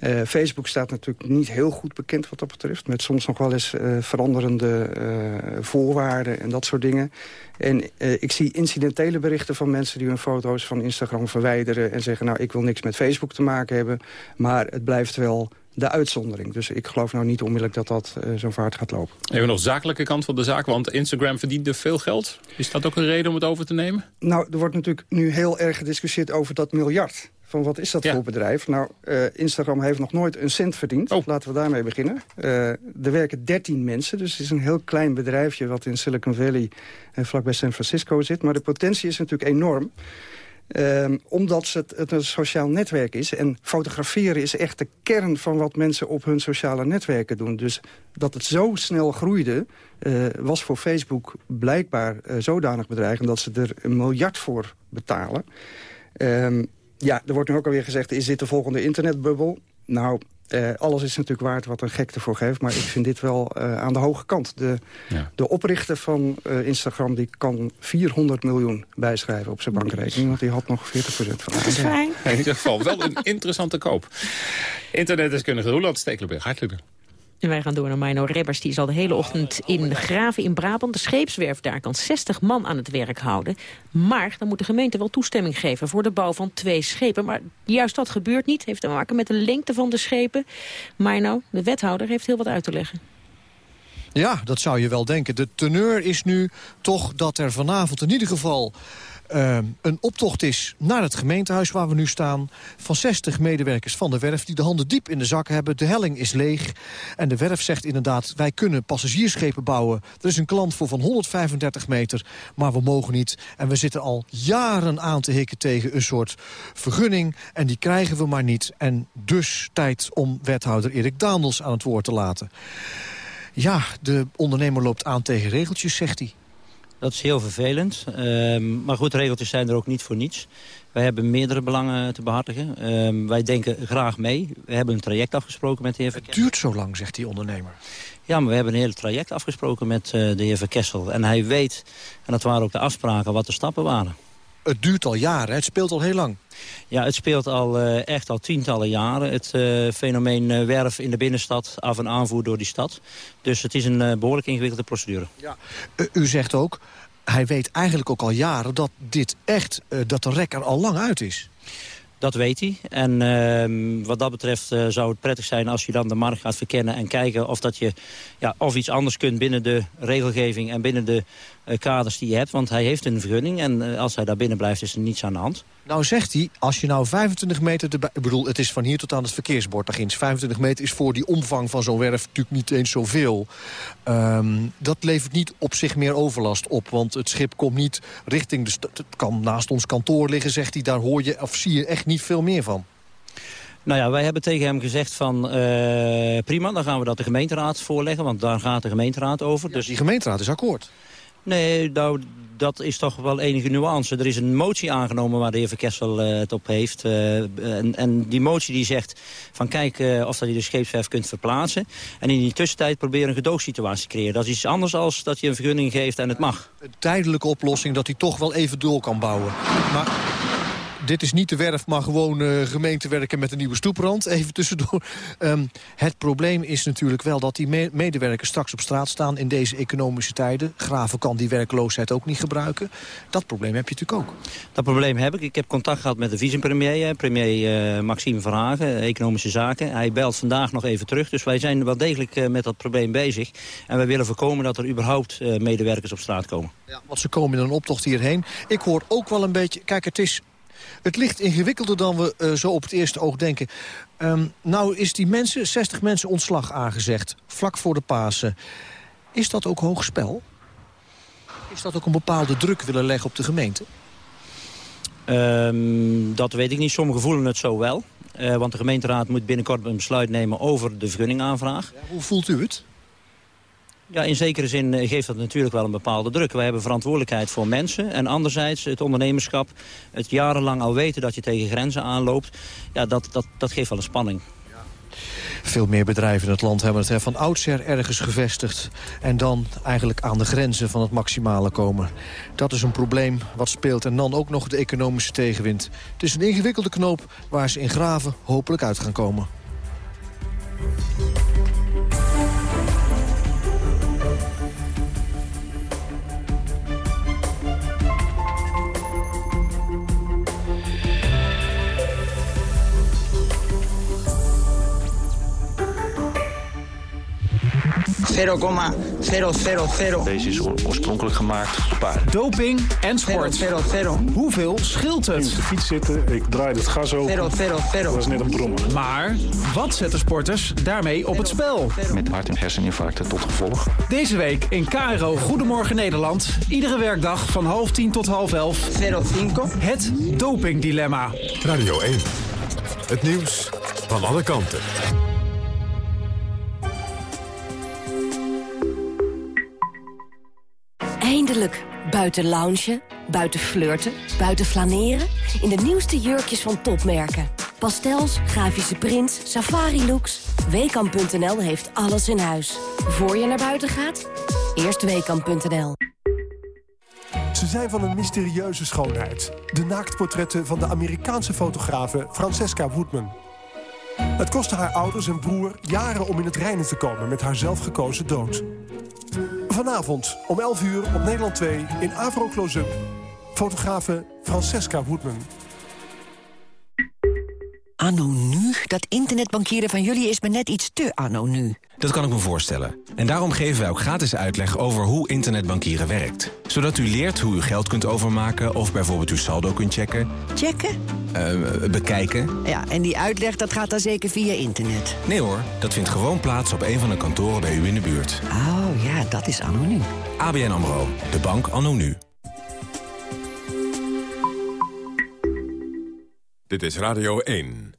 Uh, Facebook staat natuurlijk niet heel goed bekend wat dat betreft. Met soms nog wel eens uh, veranderende uh, voorwaarden en dat soort dingen. En ik zie incidentele berichten van mensen die hun foto's van Instagram verwijderen... en zeggen, nou, ik wil niks met Facebook te maken hebben. Maar het blijft wel de uitzondering. Dus ik geloof nou niet onmiddellijk dat dat zo'n vaart gaat lopen. Even nog zakelijke kant van de zaak, want Instagram verdient veel geld. Is dat ook een reden om het over te nemen? Nou, er wordt natuurlijk nu heel erg gediscussieerd over dat miljard. Van wat is dat voor bedrijf? Nou, uh, Instagram heeft nog nooit een cent verdiend. Oh. Laten we daarmee beginnen. Uh, er werken 13 mensen, dus het is een heel klein bedrijfje... wat in Silicon Valley uh, vlakbij San Francisco zit. Maar de potentie is natuurlijk enorm. Ehm, omdat het, het een sociaal netwerk is. En fotograferen is echt de kern van wat mensen op hun sociale netwerken doen. Dus dat het zo snel groeide, uh, was voor Facebook blijkbaar uh, zodanig bedreigend... dat ze er een miljard voor betalen. Um, ja, er wordt nu ook alweer gezegd, is dit de volgende internetbubbel? Nou, uh, alles is natuurlijk waard wat een gek ervoor geeft. Maar ik vind dit wel uh, aan de hoge kant. De, ja. de oprichter van uh, Instagram die kan 400 miljoen bijschrijven op zijn bankrekening. Want die had nog 40% van Dat is fijn. In ieder geval wel een interessante koop. Internetdeskundige Roland Stekelenburg, hartelijk dank. En wij gaan door naar Mino Rebbers. Die is al de hele ochtend in Graven in Brabant. De scheepswerf daar kan 60 man aan het werk houden. Maar dan moet de gemeente wel toestemming geven voor de bouw van twee schepen. Maar juist dat gebeurt niet. Heeft te maken met de lengte van de schepen. Mino, de wethouder, heeft heel wat uit te leggen. Ja, dat zou je wel denken. De teneur is nu toch dat er vanavond in ieder geval uh, een optocht is naar het gemeentehuis waar we nu staan... van 60 medewerkers van de werf die de handen diep in de zak hebben. De helling is leeg en de werf zegt inderdaad... wij kunnen passagiersschepen bouwen. Er is een klant voor van 135 meter, maar we mogen niet. En we zitten al jaren aan te hikken tegen een soort vergunning... en die krijgen we maar niet. En dus tijd om wethouder Erik Daandels aan het woord te laten. Ja, de ondernemer loopt aan tegen regeltjes, zegt hij. Dat is heel vervelend. Um, maar goed, regeltjes zijn er ook niet voor niets. Wij hebben meerdere belangen te behartigen. Um, wij denken graag mee. We hebben een traject afgesproken met de heer Het duurt zo lang, zegt die ondernemer. Ja, maar we hebben een hele traject afgesproken met uh, de heer Verkessel. En hij weet, en dat waren ook de afspraken, wat de stappen waren. Het duurt al jaren, het speelt al heel lang. Ja, het speelt al uh, echt al tientallen jaren. Het uh, fenomeen uh, werf in de binnenstad, af- en aanvoer door die stad. Dus het is een behoorlijk ingewikkelde procedure. Ja. u zegt ook, hij weet eigenlijk ook al jaren dat dit echt, dat de rek er al lang uit is. Dat weet hij. En uh, wat dat betreft uh, zou het prettig zijn als je dan de markt gaat verkennen... en kijken of, dat je, ja, of iets anders kunt binnen de regelgeving... en binnen de kaders die je hebt. Want hij heeft een vergunning en uh, als hij daar binnen blijft is er niets aan de hand. Nou zegt hij, als je nou 25 meter... Erbij, ik bedoel, het is van hier tot aan het verkeersbord daar 25 meter is voor die omvang van zo'n werf natuurlijk niet eens zoveel. Um, dat levert niet op zich meer overlast op. Want het schip komt niet richting de stad. Het kan naast ons kantoor liggen, zegt hij. Daar hoor je of zie je echt niet veel meer van. Nou ja, wij hebben tegen hem gezegd van uh, prima, dan gaan we dat de gemeenteraad voorleggen. Want daar gaat de gemeenteraad over. Ja, dus die gemeenteraad is akkoord. Nee, nou, dat is toch wel enige nuance. Er is een motie aangenomen waar de heer Verkessel uh, het op heeft. Uh, en, en, die motie die zegt van kijk uh, of dat je de scheepswerf kunt verplaatsen. En in die tussentijd proberen een gedoogsituatie te creëren. Dat is iets anders dan dat je een vergunning geeft en het mag. Een tijdelijke oplossing dat hij toch wel even door kan bouwen. Maar dit is niet de werf, maar gewoon uh, gemeentewerken met een nieuwe stoeprand. Even tussendoor. Um, het probleem is natuurlijk wel dat die me medewerkers straks op straat staan... in deze economische tijden. Graven kan die werkloosheid ook niet gebruiken. Dat probleem heb je natuurlijk ook. Dat probleem heb ik. Ik heb contact gehad met de vicepremier, premier uh, Maxime Verhagen, economische zaken. Hij belt vandaag nog even terug. Dus wij zijn wel degelijk uh, met dat probleem bezig. En wij willen voorkomen dat er überhaupt medewerkers op straat komen. Ja, want ze komen in een optocht hierheen. Ik hoor ook wel een beetje... Kijk, het is het ligt ingewikkelder dan we uh, zo op het eerste oog denken. Um, nou is die mensen, 60 mensen ontslag aangezegd, vlak voor de Pasen. Is dat ook hoog spel? Is dat ook een bepaalde druk willen leggen op de gemeente? Um, dat weet ik niet. Sommigen voelen het zo wel. Uh, want de gemeenteraad moet binnenkort een besluit nemen over de vergunningaanvraag. Ja, hoe voelt u het? Ja, in zekere zin geeft dat natuurlijk wel een bepaalde druk. Wij hebben verantwoordelijkheid voor mensen. En anderzijds het ondernemerschap, het jarenlang al weten dat je tegen grenzen aanloopt. Ja, dat, dat, dat geeft wel een spanning. Veel meer bedrijven in het land hebben het van oudsher ergens gevestigd... en dan eigenlijk aan de grenzen van het maximale komen. Dat is een probleem wat speelt en dan ook nog de economische tegenwind. Het is een ingewikkelde knoop waar ze in graven hopelijk uit gaan komen. 0,000. Deze is oorspronkelijk gemaakt op paard. Doping en sport. 000. Hoeveel scheelt het? de fiets zitten, ik draai het gas open. 000. Dat is net een brommer. Maar wat zetten sporters daarmee op het spel? Met hart- en herseninfarcten tot gevolg. Deze week in KRO Goedemorgen Nederland. Iedere werkdag van half tien tot half elf. 05. Het dopingdilemma. Radio 1. Het nieuws van alle kanten. Buiten loungen, buiten flirten, buiten flaneren. In de nieuwste jurkjes van topmerken. Pastels, grafische prints, safari looks. Weekamp.nl heeft alles in huis. Voor je naar buiten gaat, eerst Weekamp.nl. Ze zijn van een mysterieuze schoonheid. De naaktportretten van de Amerikaanse fotografe Francesca Woodman. Het kostte haar ouders en broer jaren om in het reinen te komen met haar zelfgekozen dood. Vanavond om 11 uur op Nederland 2 in Avro Close-up. Fotografe Francesca Woodman. Anno nu? Dat internetbankieren van jullie is me net iets te anno nu. Dat kan ik me voorstellen. En daarom geven wij ook gratis uitleg over hoe internetbankieren werkt. Zodat u leert hoe u geld kunt overmaken of bijvoorbeeld uw saldo kunt checken. Checken? eh, bekijken. Ja, en die uitleg dat gaat dan zeker via internet. Nee hoor, dat vindt gewoon plaats op een van de kantoren bij u in de buurt. Oh ja, dat is anno nu. ABN AMRO, de bank anno nu. Dit is Radio 1.